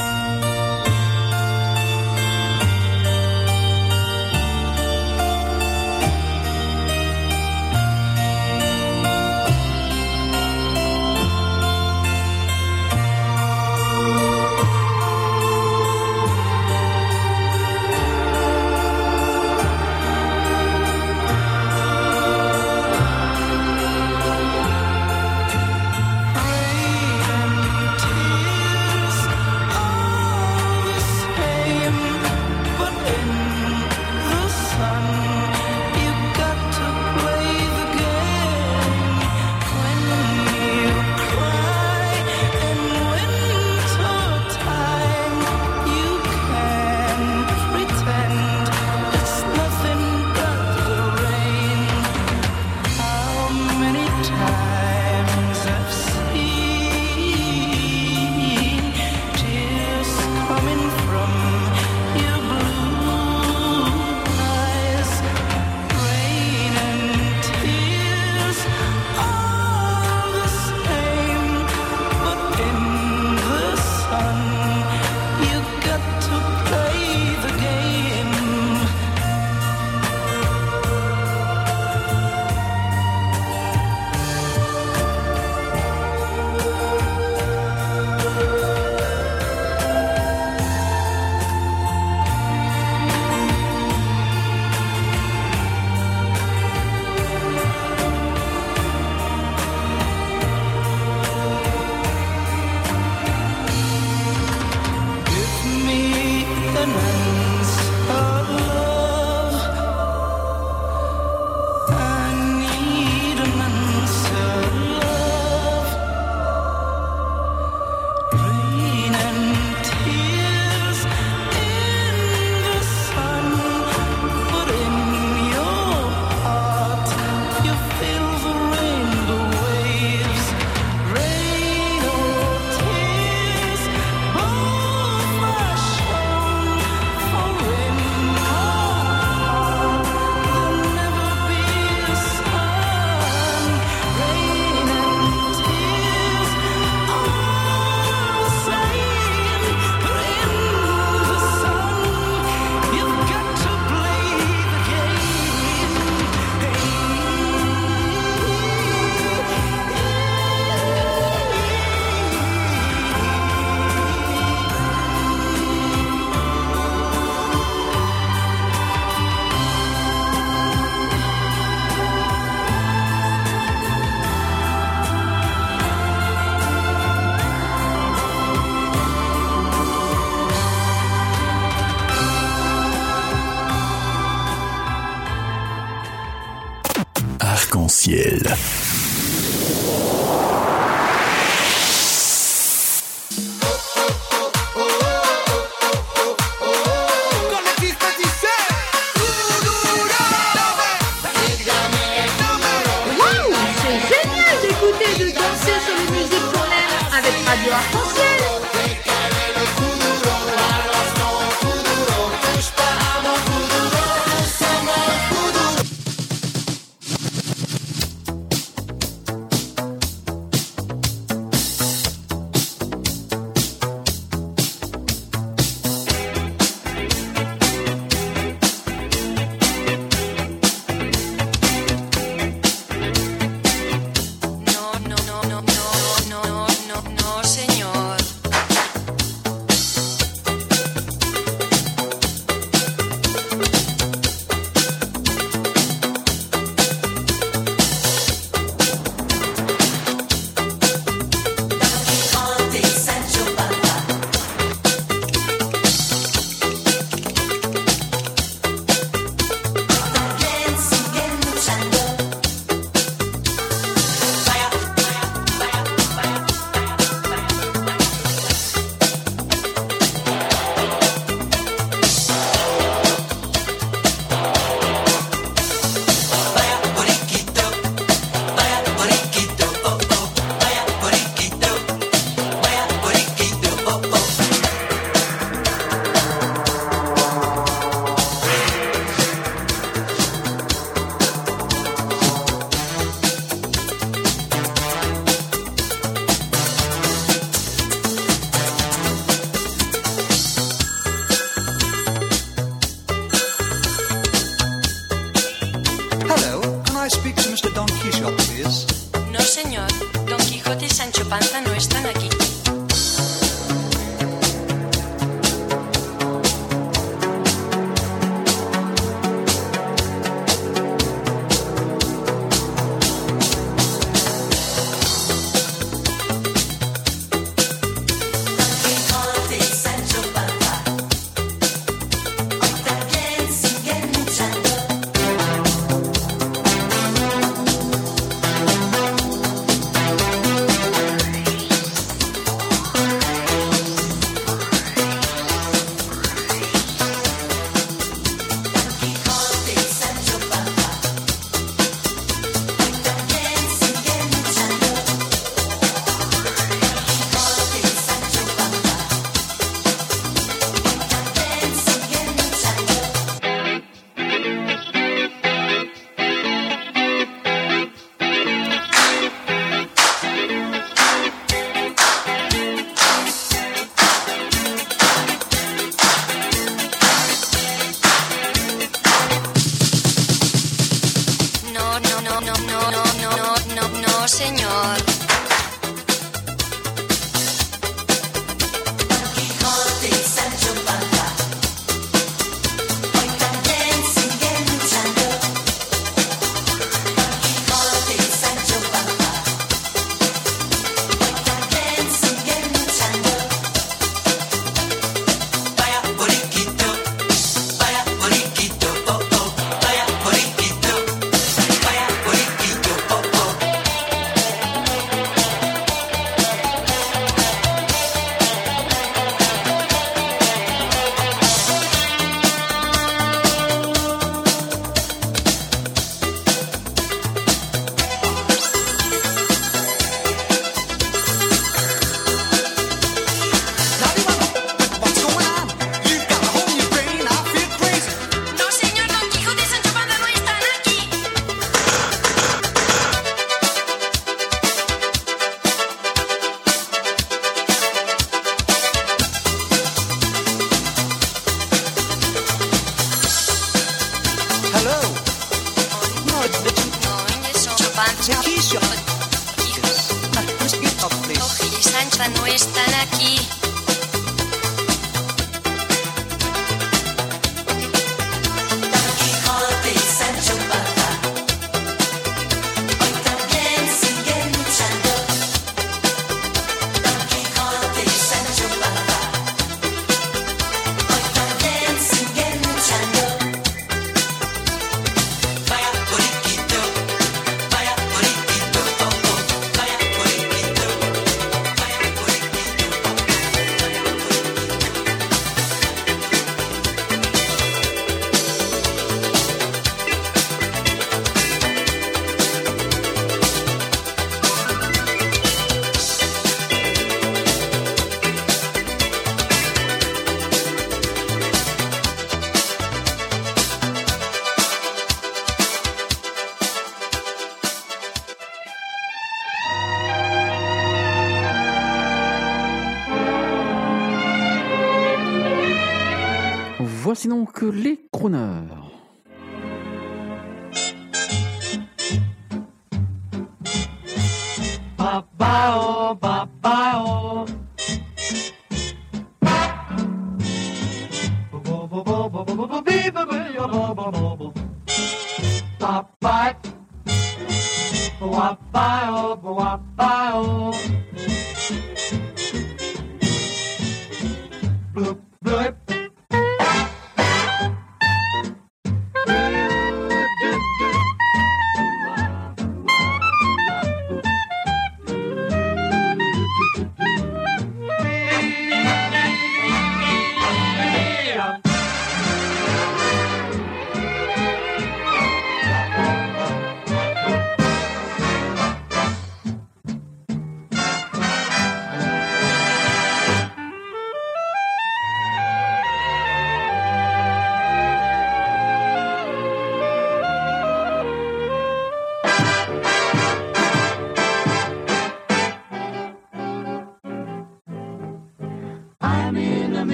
Les chroneurs.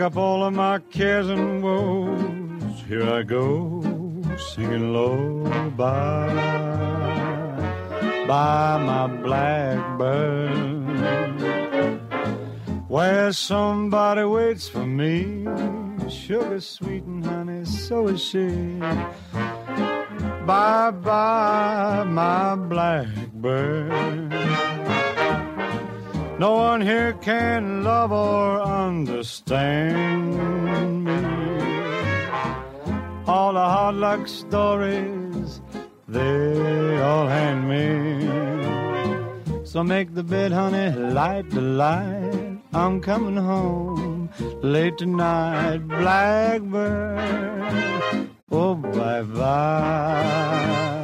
Pack up all of my cares and woes. Here I go, singing low. by, bye, my blackbird. Where somebody waits for me, sugar sweet and honey, so is she. Bye, bye, my blackbird. No one here can love or understand me. All the hard luck stories, they all hand me. So make the bed, honey, light the light. I'm coming home late tonight, blackbird. Oh, bye bye.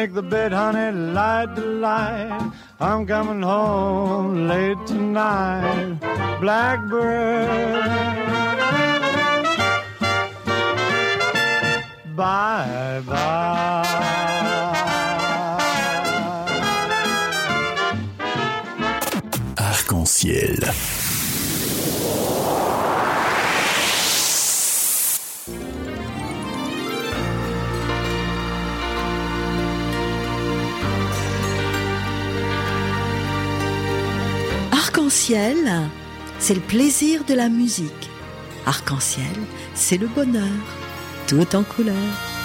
make the bed, honey, light the light. I'm coming home late tonight. Blackbird Arc-en-ciel, c'est le plaisir de la musique. Arc-en-ciel, c'est le bonheur, tout en couleurs.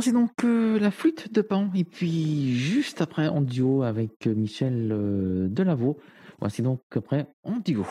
Voici donc euh, la flûte de Pan, et puis juste après en duo avec euh, Michel euh, Delavaux. Voici donc après en duo.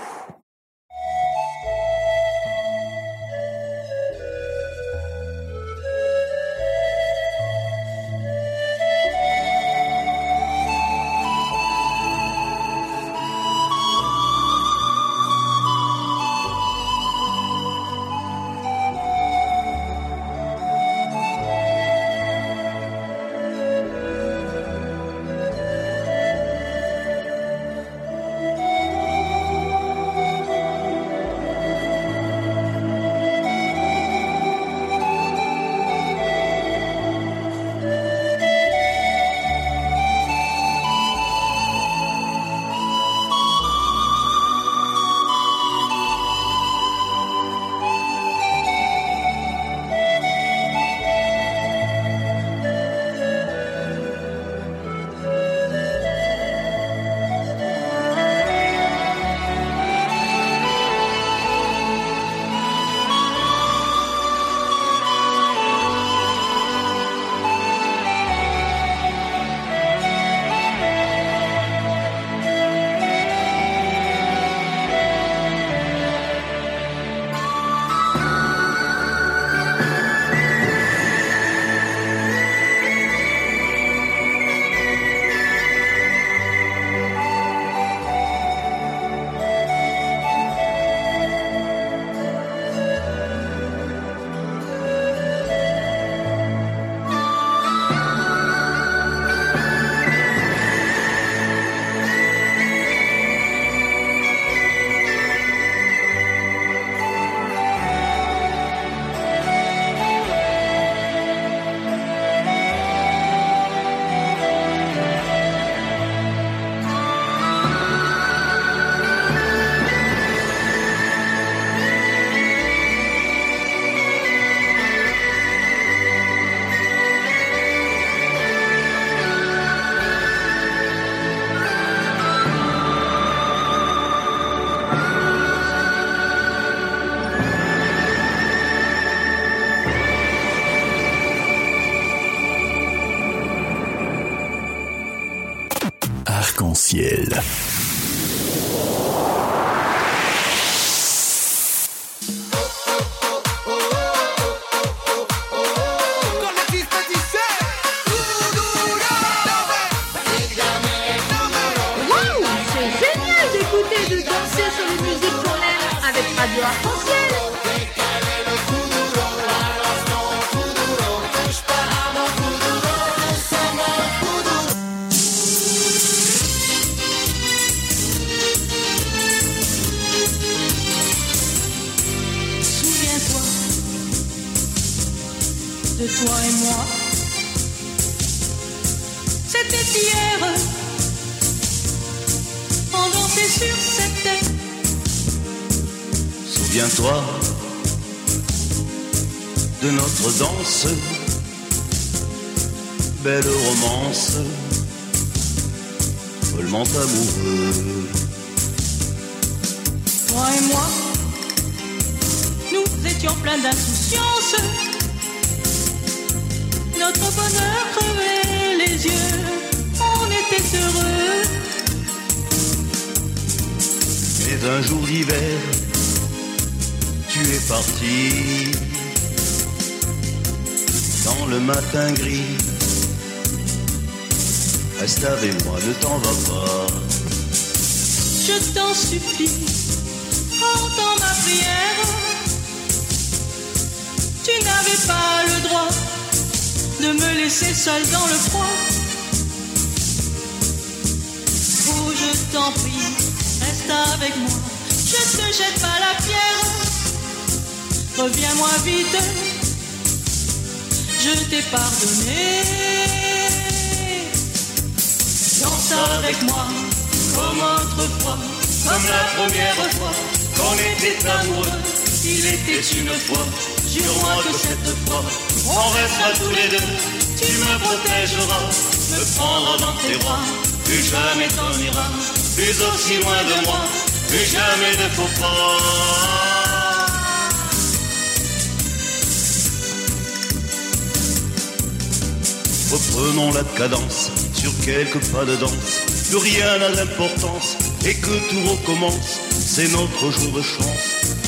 Quelques pas de danse. Que rien n'a d'importance et que tout recommence. C'est notre jour de chance,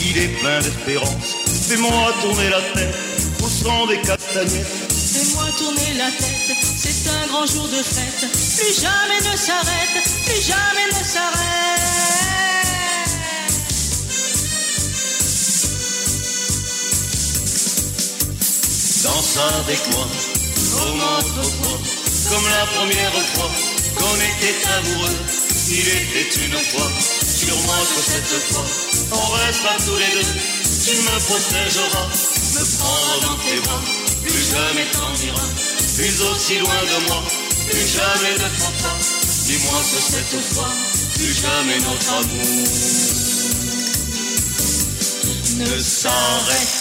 il est plein d'espérance. Fais-moi tourner la tête au son des castagnettes. Fais-moi tourner la tête, c'est un grand jour de fête. Plus jamais ne s'arrête, plus jamais ne s'arrête. Danse avec moi, comme autrefois, comme la première fois qu'on était amoureux. Il était une fois, sûrement que cette fois, on restera tous les deux. Tu me protégeras, me prendras dans tes bras, plus jamais t'en iras, plus aussi loin de moi, plus jamais ne t'en pas. Dis-moi que cette fois, plus jamais notre amour ne s'arrête.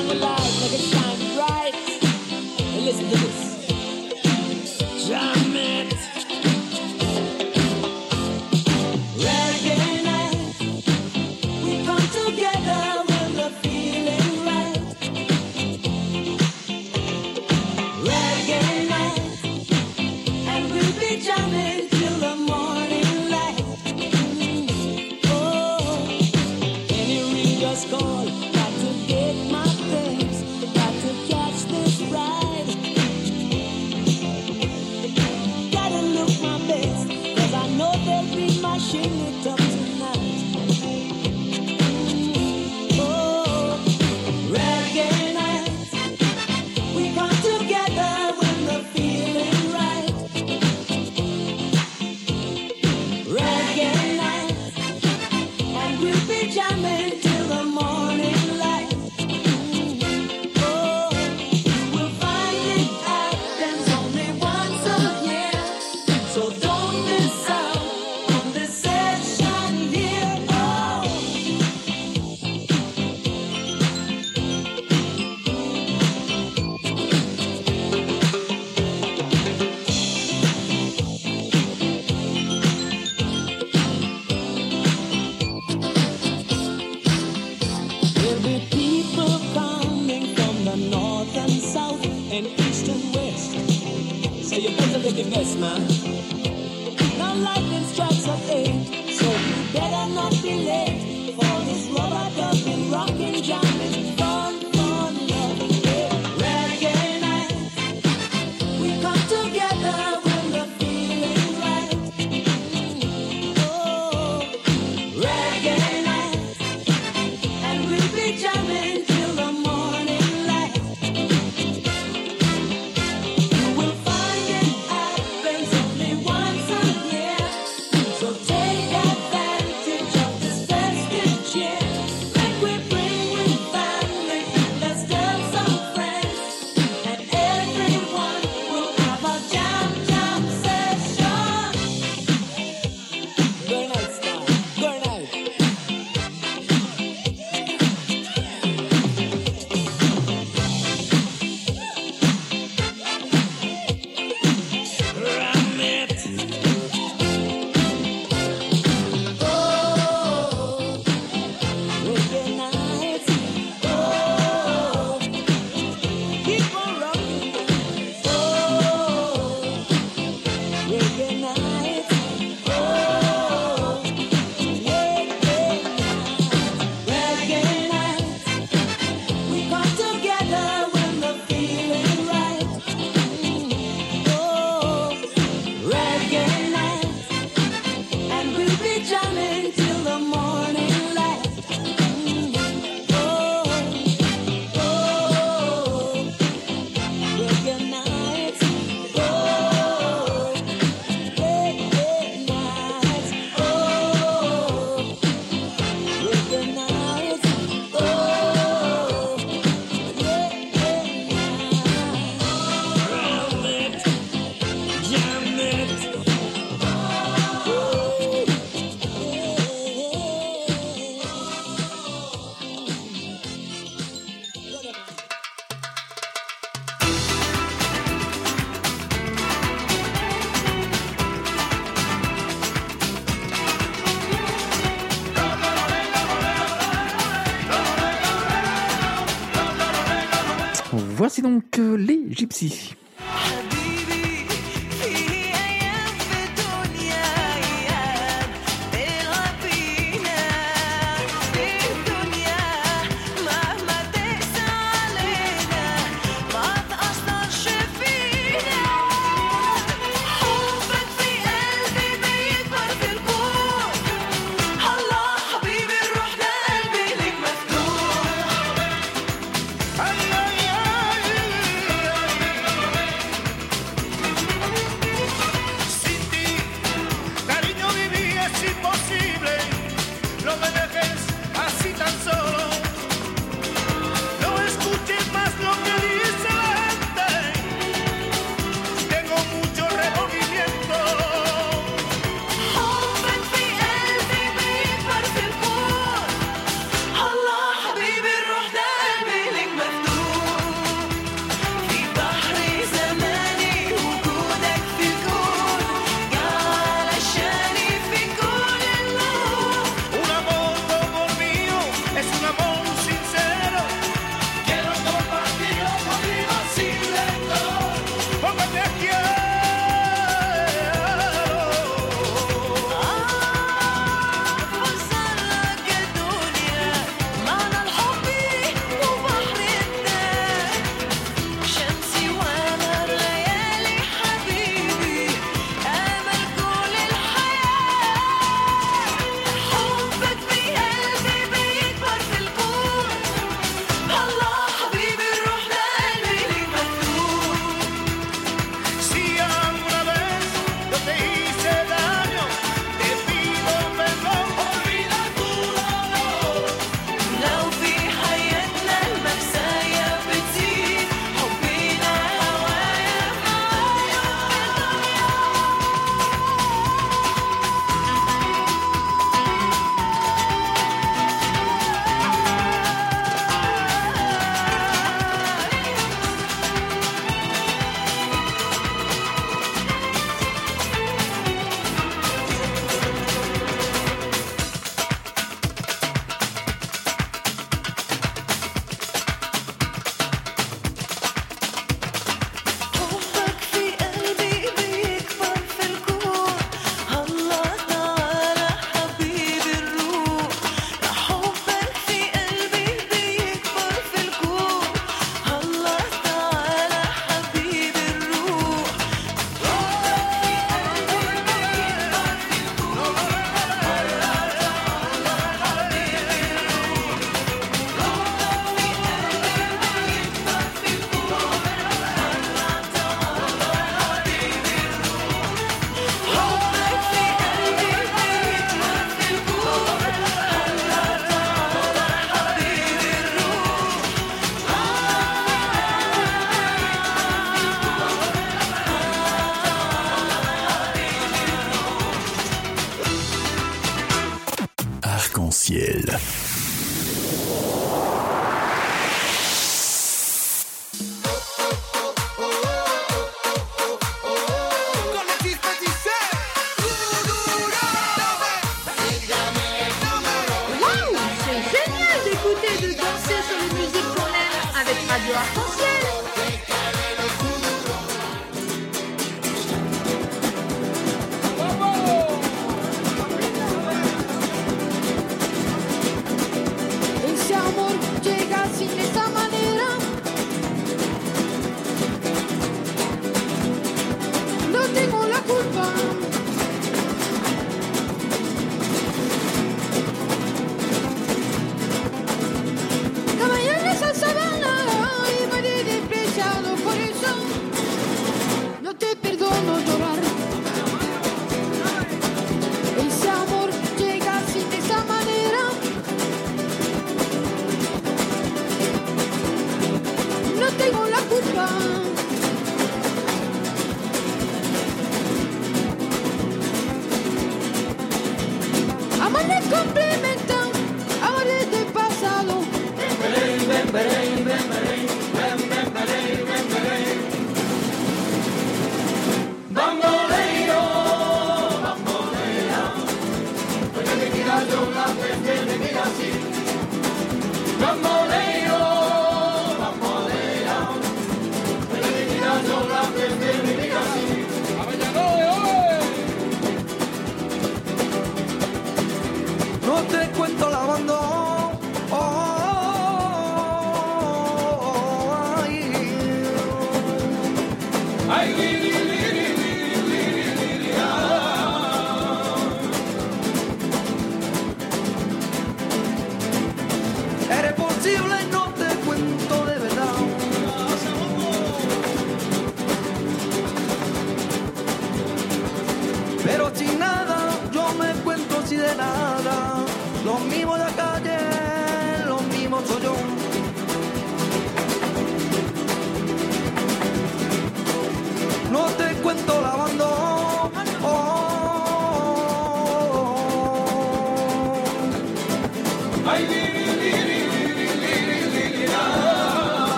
you better get the best, man. Now lightning strikes at eight, so you better not be late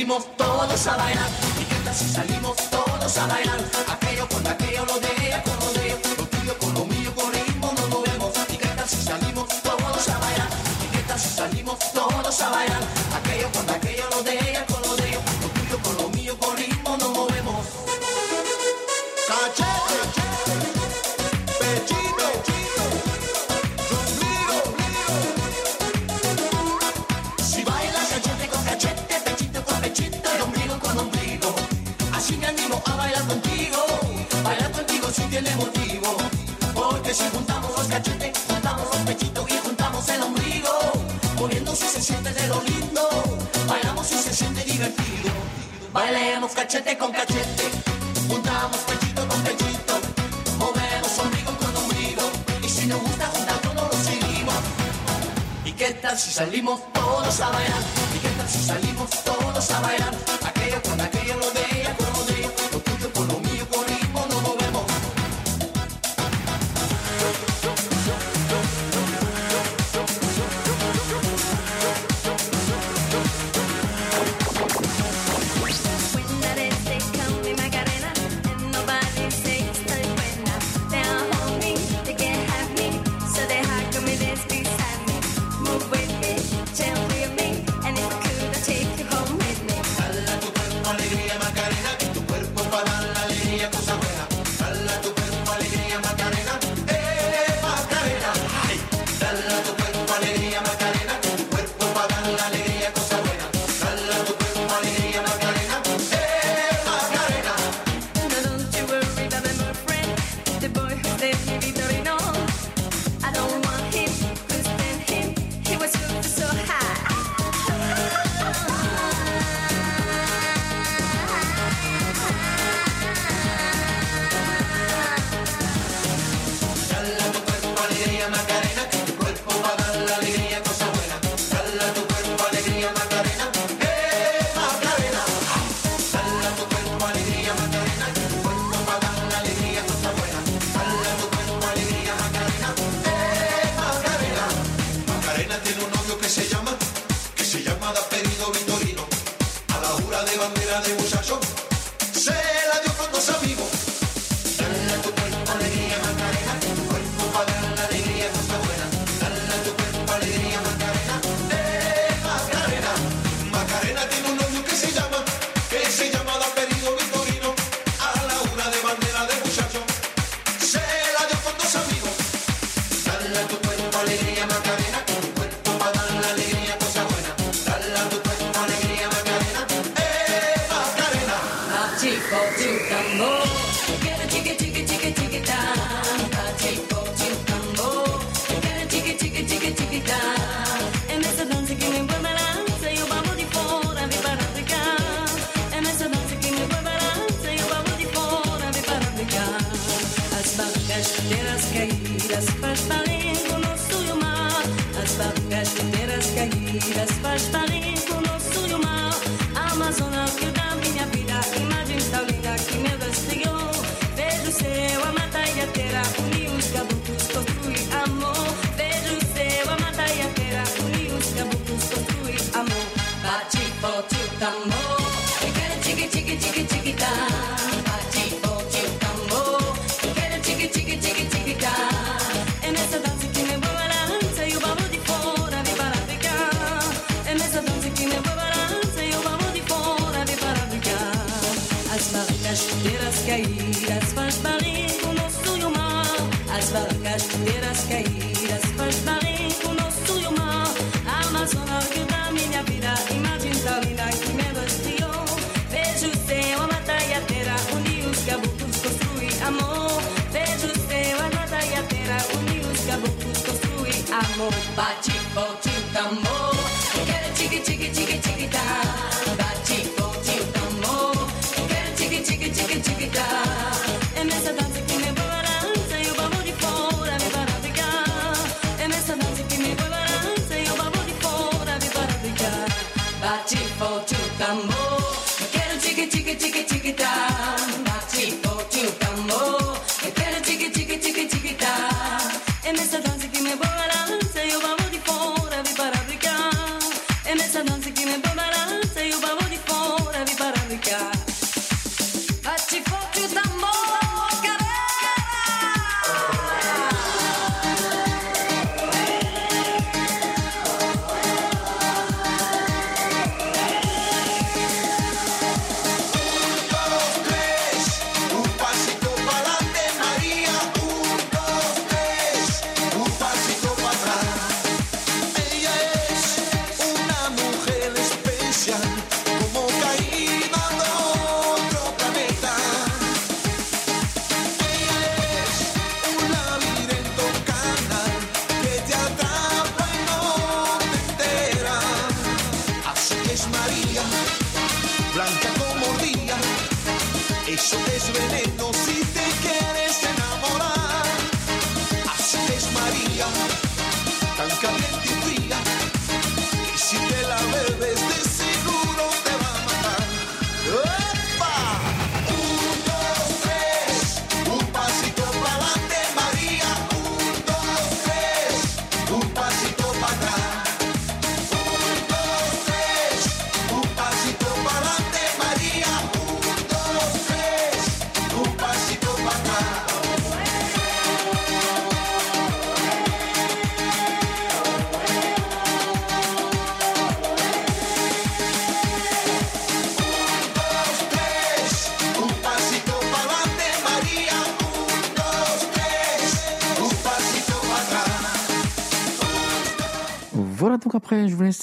dimos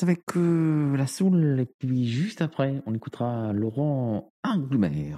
avec euh, la soul et puis juste après, on écoutera Laurent Anglumer.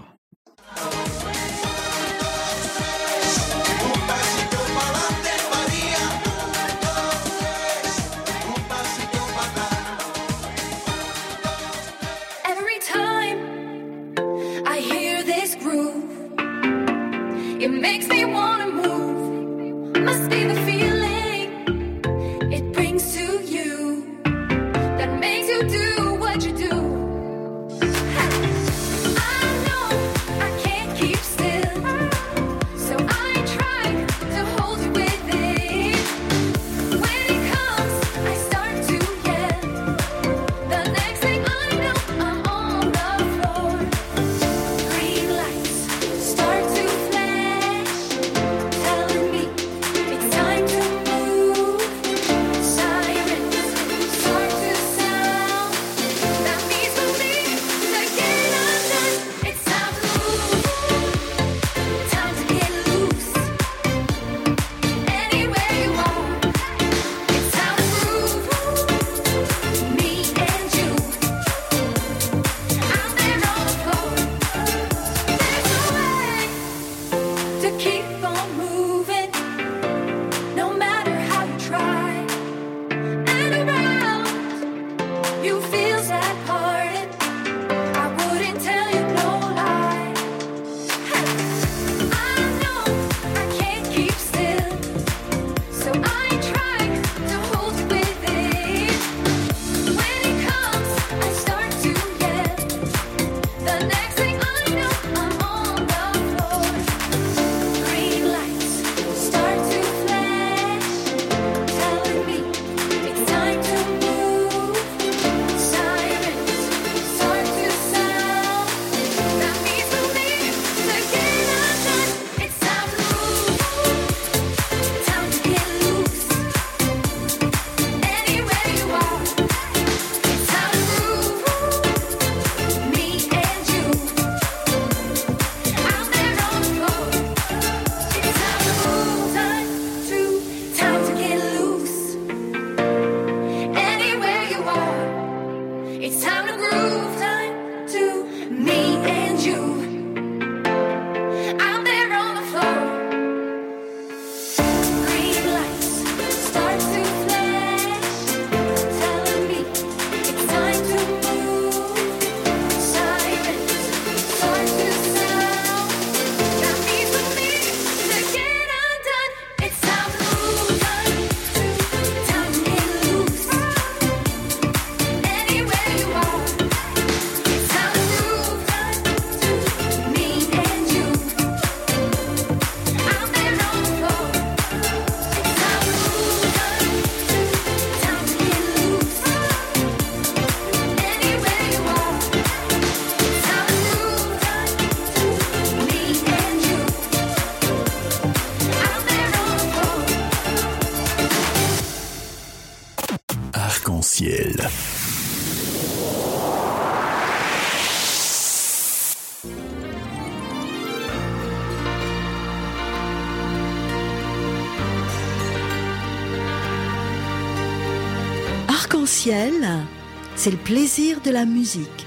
c'est le plaisir de la musique.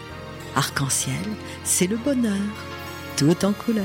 Arc-en-ciel, c'est le bonheur, tout en couleurs.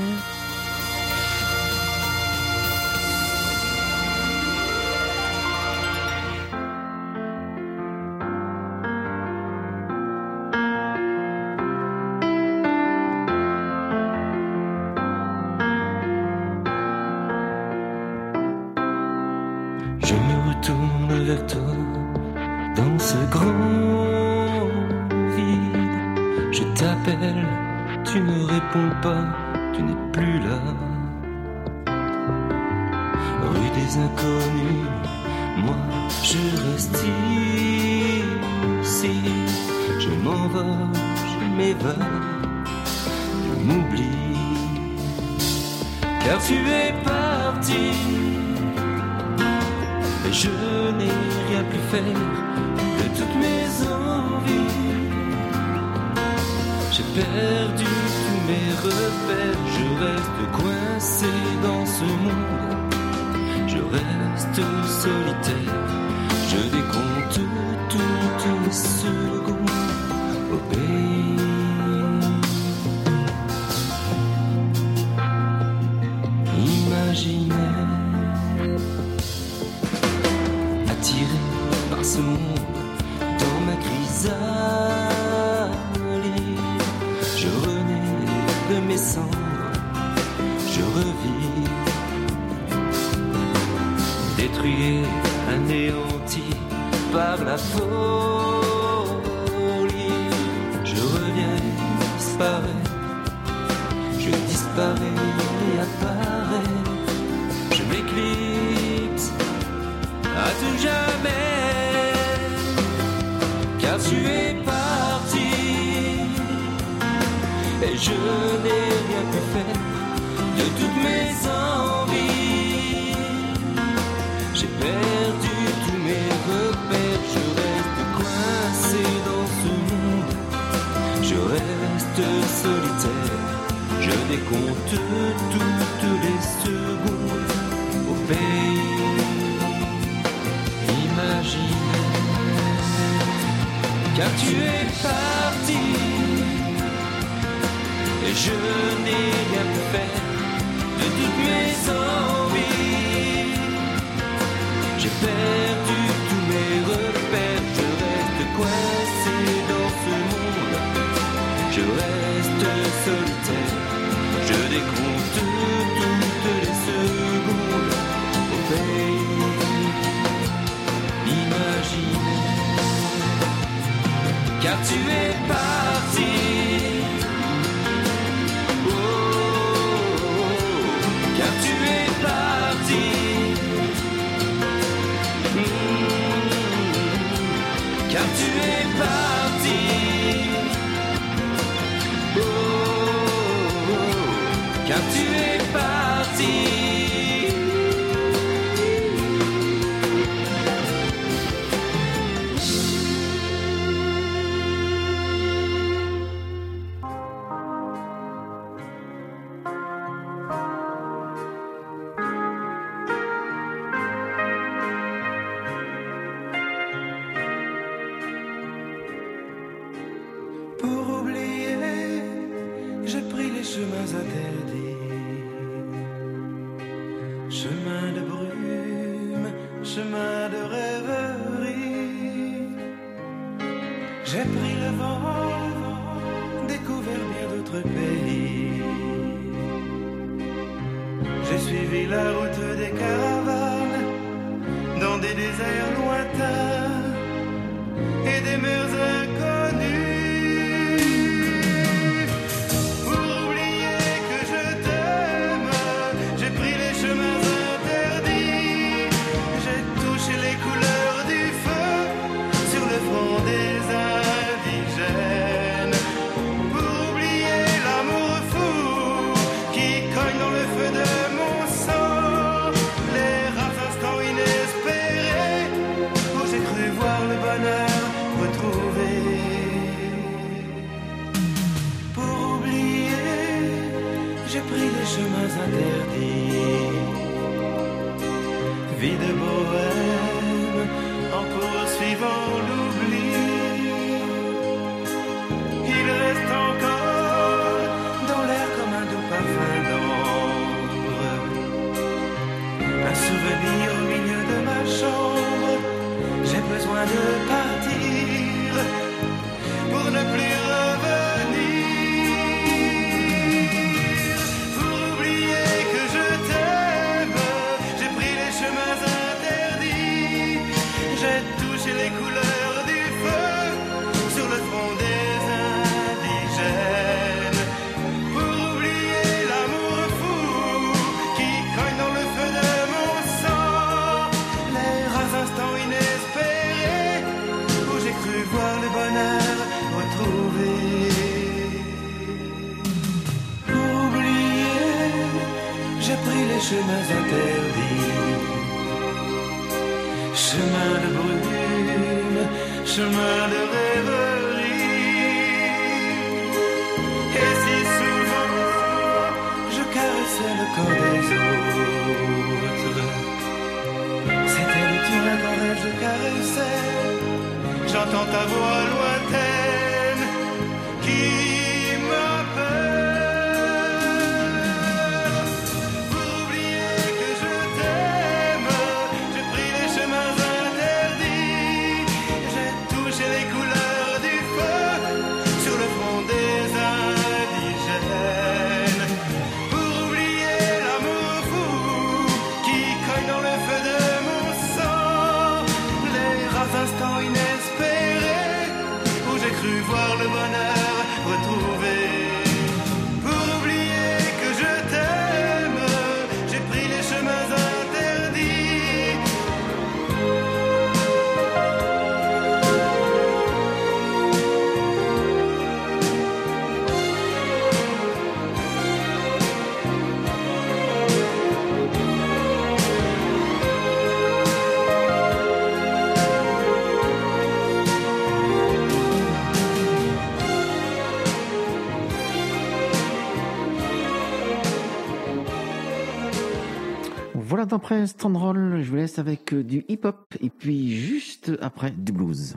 chemins interdits, chemin de brume, chemin de rêverie. Et si souvent je caressais le corps des autres, c'était le tien quand je caressais, j'entends ta voix lointaine. après stand-roll, je vous laisse avec euh, du hip-hop et puis juste après du blues.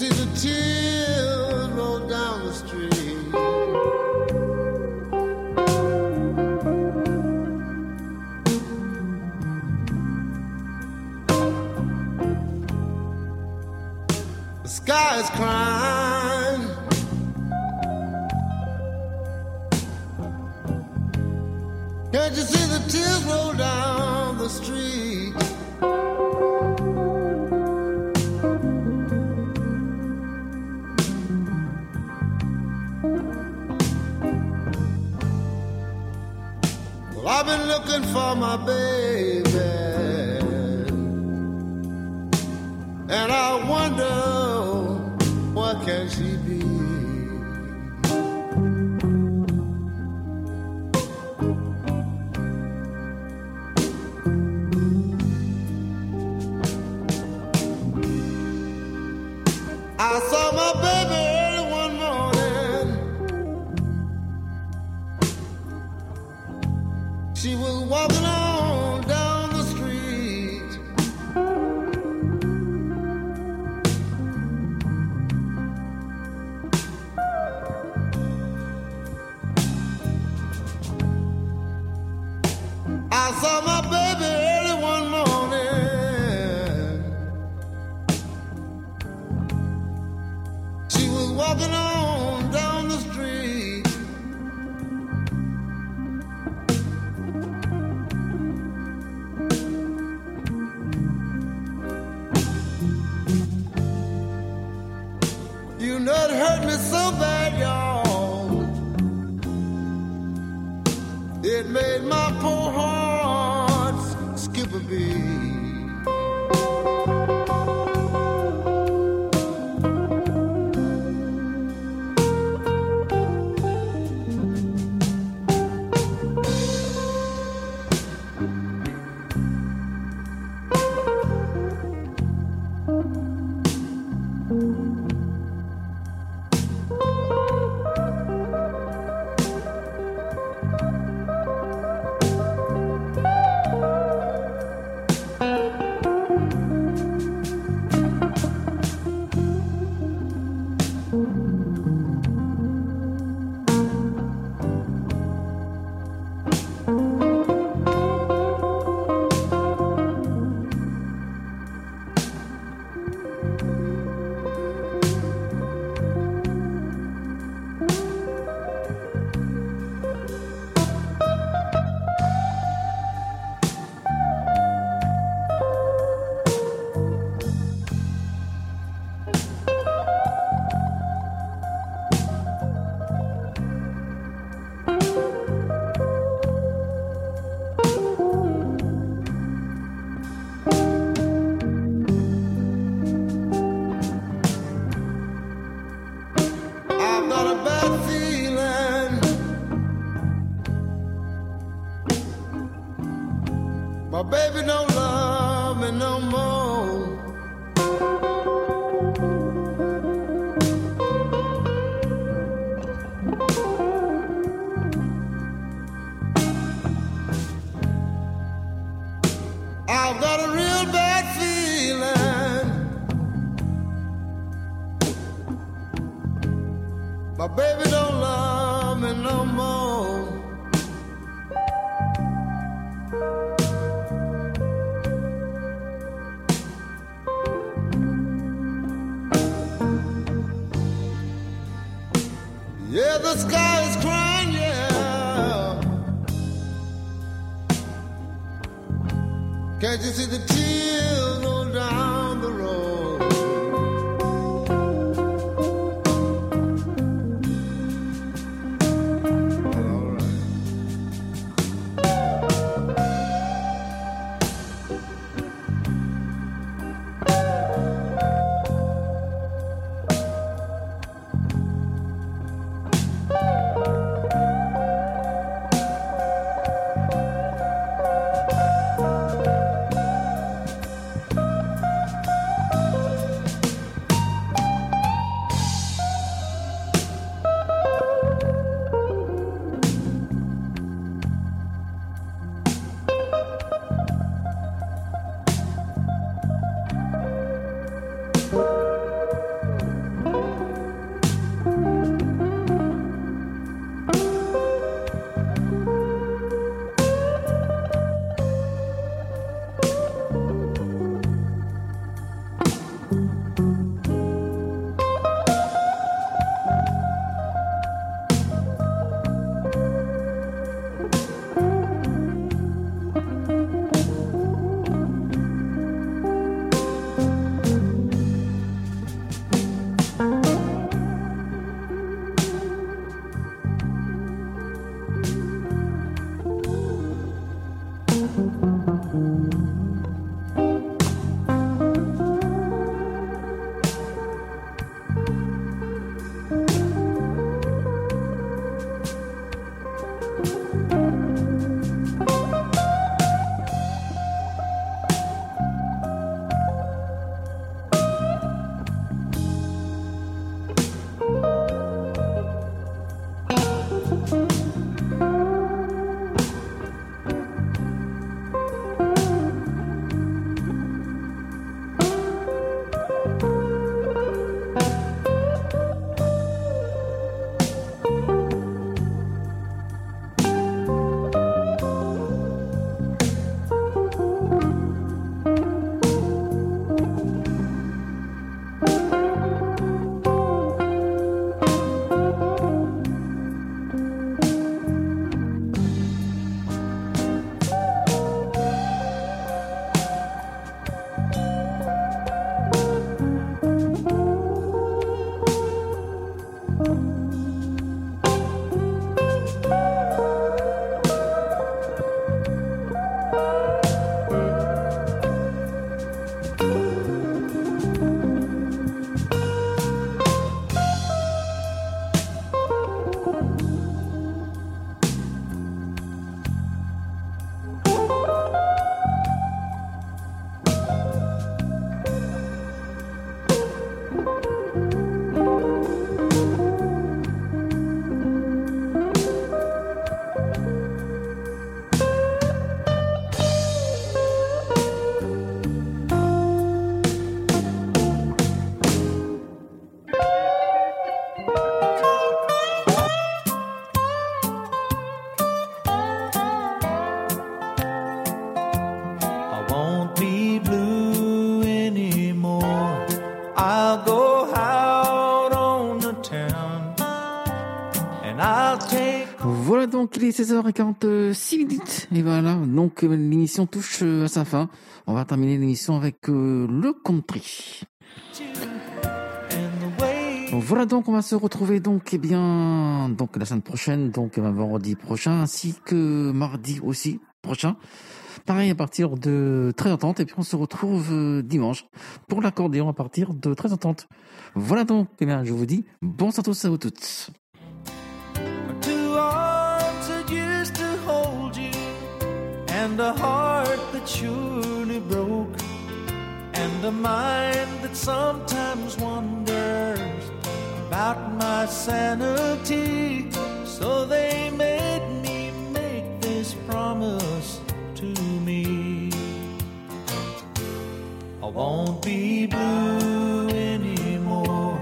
see the tears. Yeah, this is the est 16h46 minutes. Et voilà, donc euh, l'émission touche euh, à sa fin. On va terminer l'émission avec euh, le country. Donc voilà donc on va se retrouver donc eh bien donc la semaine prochaine donc vendredi prochain ainsi que mardi aussi prochain pareil à partir de 13h30 et puis on se retrouve dimanche pour l'accordéon à partir de 13h30 voilà donc eh bien je vous dis bon à tous et à vous toutes and a heart that surely broke, and a mind that sometimes wonders about my sanity. So they made me make this promise to me. I won't be blue anymore.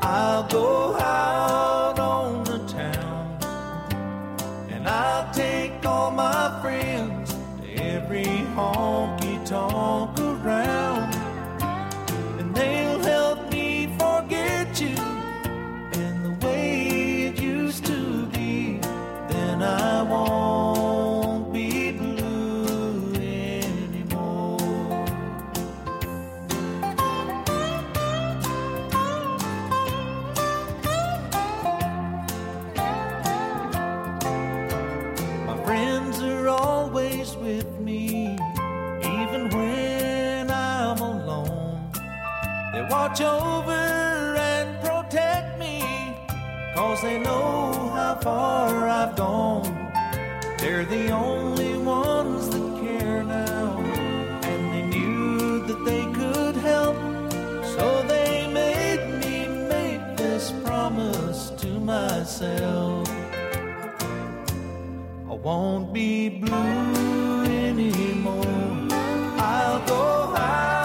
I'll go out on the town and I'll honky tonk watch over and protect me, cause they know how far I've gone. They're the only ones that care now, and they knew that they could help, so they made me make this promise to myself. I won't be blue anymore. I'll go out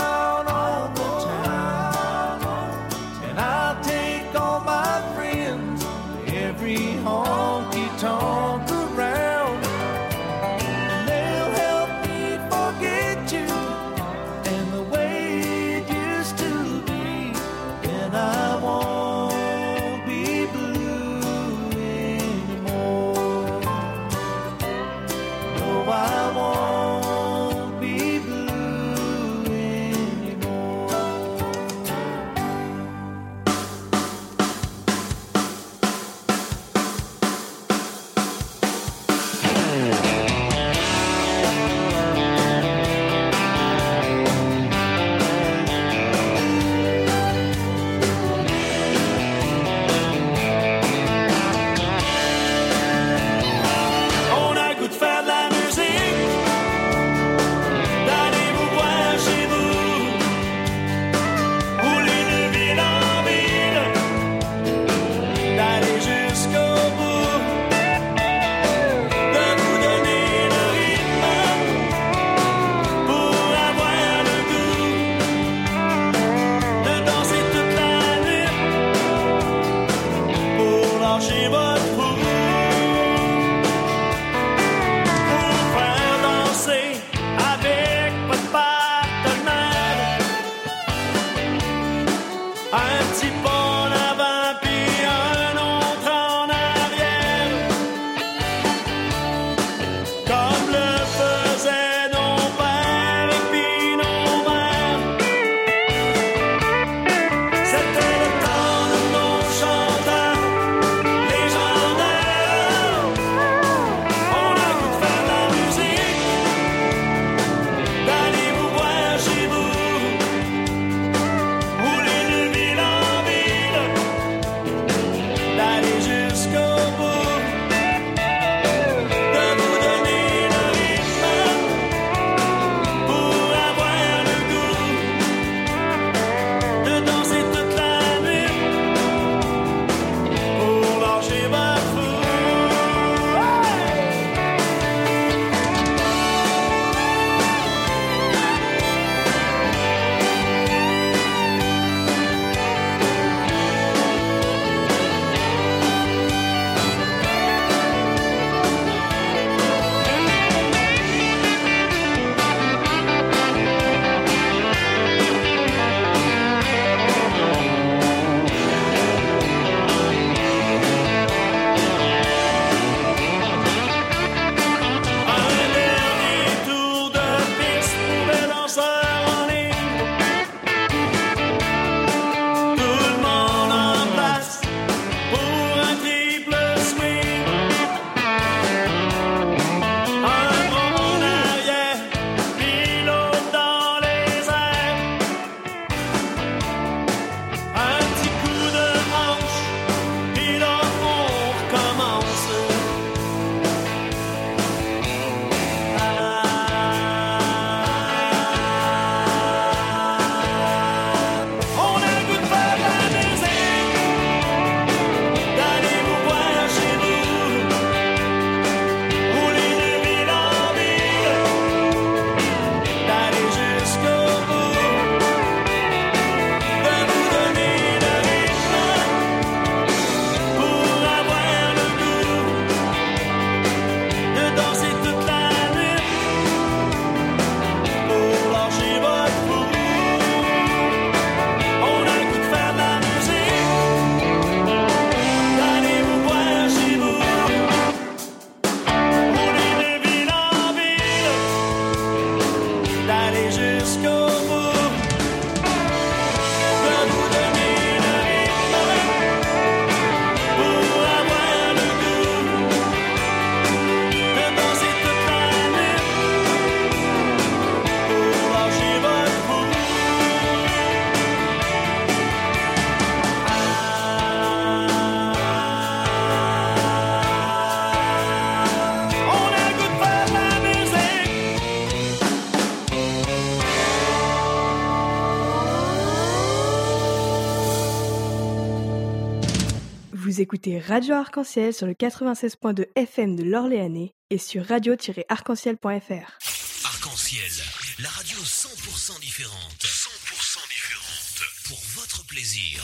Vous écoutez Radio Arc-en-Ciel sur le 96.2 FM de l'Orléanais et sur radio-arc-en-ciel.fr. Arc-en-ciel, la radio 100% différente. 100% différente. Pour votre plaisir.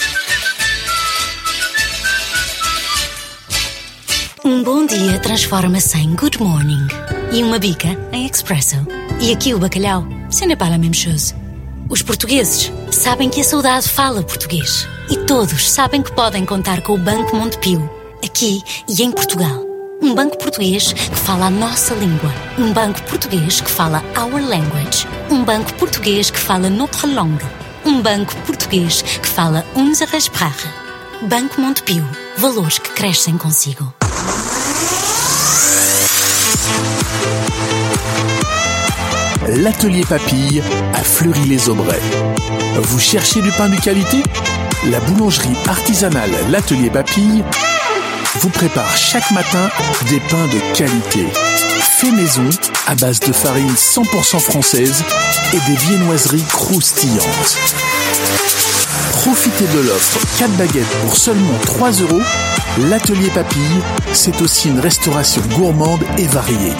Um bom dia transforma-se em good morning e uma bica em espresso. E aqui o bacalhau, ce n'est pas la même chose. Os portugueses sabem que a saudade fala português e todos sabem que podem contar com o Banco Montepio, aqui e em Portugal. Um banco português que fala a nossa língua. Um banco português que fala our language. Um banco português que fala notre langue. Um banco português que fala unsere Sprache. Banco Montepio. Valores que crescem consigo. L'atelier Papille à Fleury-les-Aubrais. Vous cherchez du pain de qualité? La boulangerie artisanale L'atelier Papille vous prépare chaque matin des pains de qualité. Fait maison à base de farine 100% française et des viennoiseries croustillantes. Profitez de l'offre 4 baguettes pour seulement 3 euros. L'atelier Papille, c'est aussi une restauration gourmande et variée.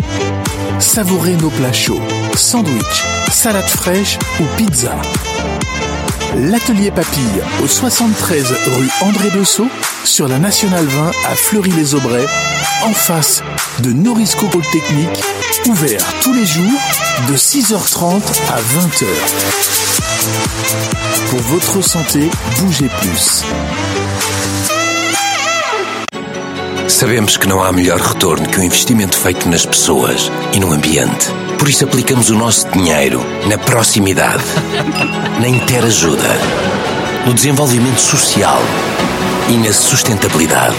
Savourez nos plats chauds, sandwich, salade fraîche ou pizza. L'atelier Papille au 73 rue André Bessot sur la Nationale 20 à Fleury-les-Aubrais, en face de Norisco Polytechnique, ouvert tous les jours de 6h30 à 20h. Pour votre santé, bougez plus. Sabemos que não há melhor retorno que o investimento feito nas pessoas e no ambiente. Por isso aplicamos o nosso dinheiro na proximidade, na interajuda, no desenvolvimento social e na sustentabilidade.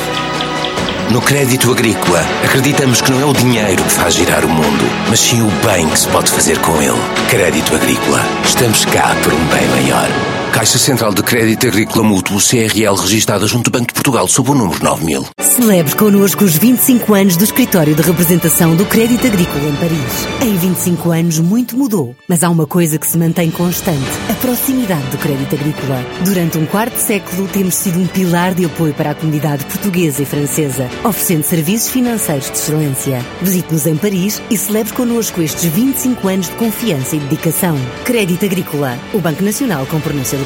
No crédito agrícola, acreditamos que não é o dinheiro que faz girar o mundo, mas sim o bem que se pode fazer com ele. Crédito agrícola. Estamos cá por um bem maior. Caixa Central de Crédito Agrícola Mútuo CRL registada junto ao Banco de Portugal sob o número 9000. Celebre connosco os 25 anos do escritório de representação do Crédito Agrícola em Paris. Em 25 anos muito mudou, mas há uma coisa que se mantém constante: a proximidade do Crédito Agrícola. Durante um quarto século temos sido um pilar de apoio para a comunidade portuguesa e francesa, oferecendo serviços financeiros de excelência. Visite-nos em Paris e celebre connosco estes 25 anos de confiança e dedicação. Crédito Agrícola, o Banco Nacional com pronúncia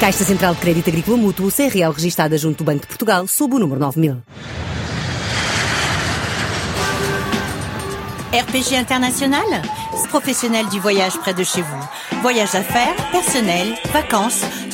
Caixa Central de Crédito Agrícola Mútuo, CRL registada junto do Banco de Portugal, sob o número 9000. RPG International, professionnel du voyage près de chez vous. Voyage d'affaires, personnel, vacances,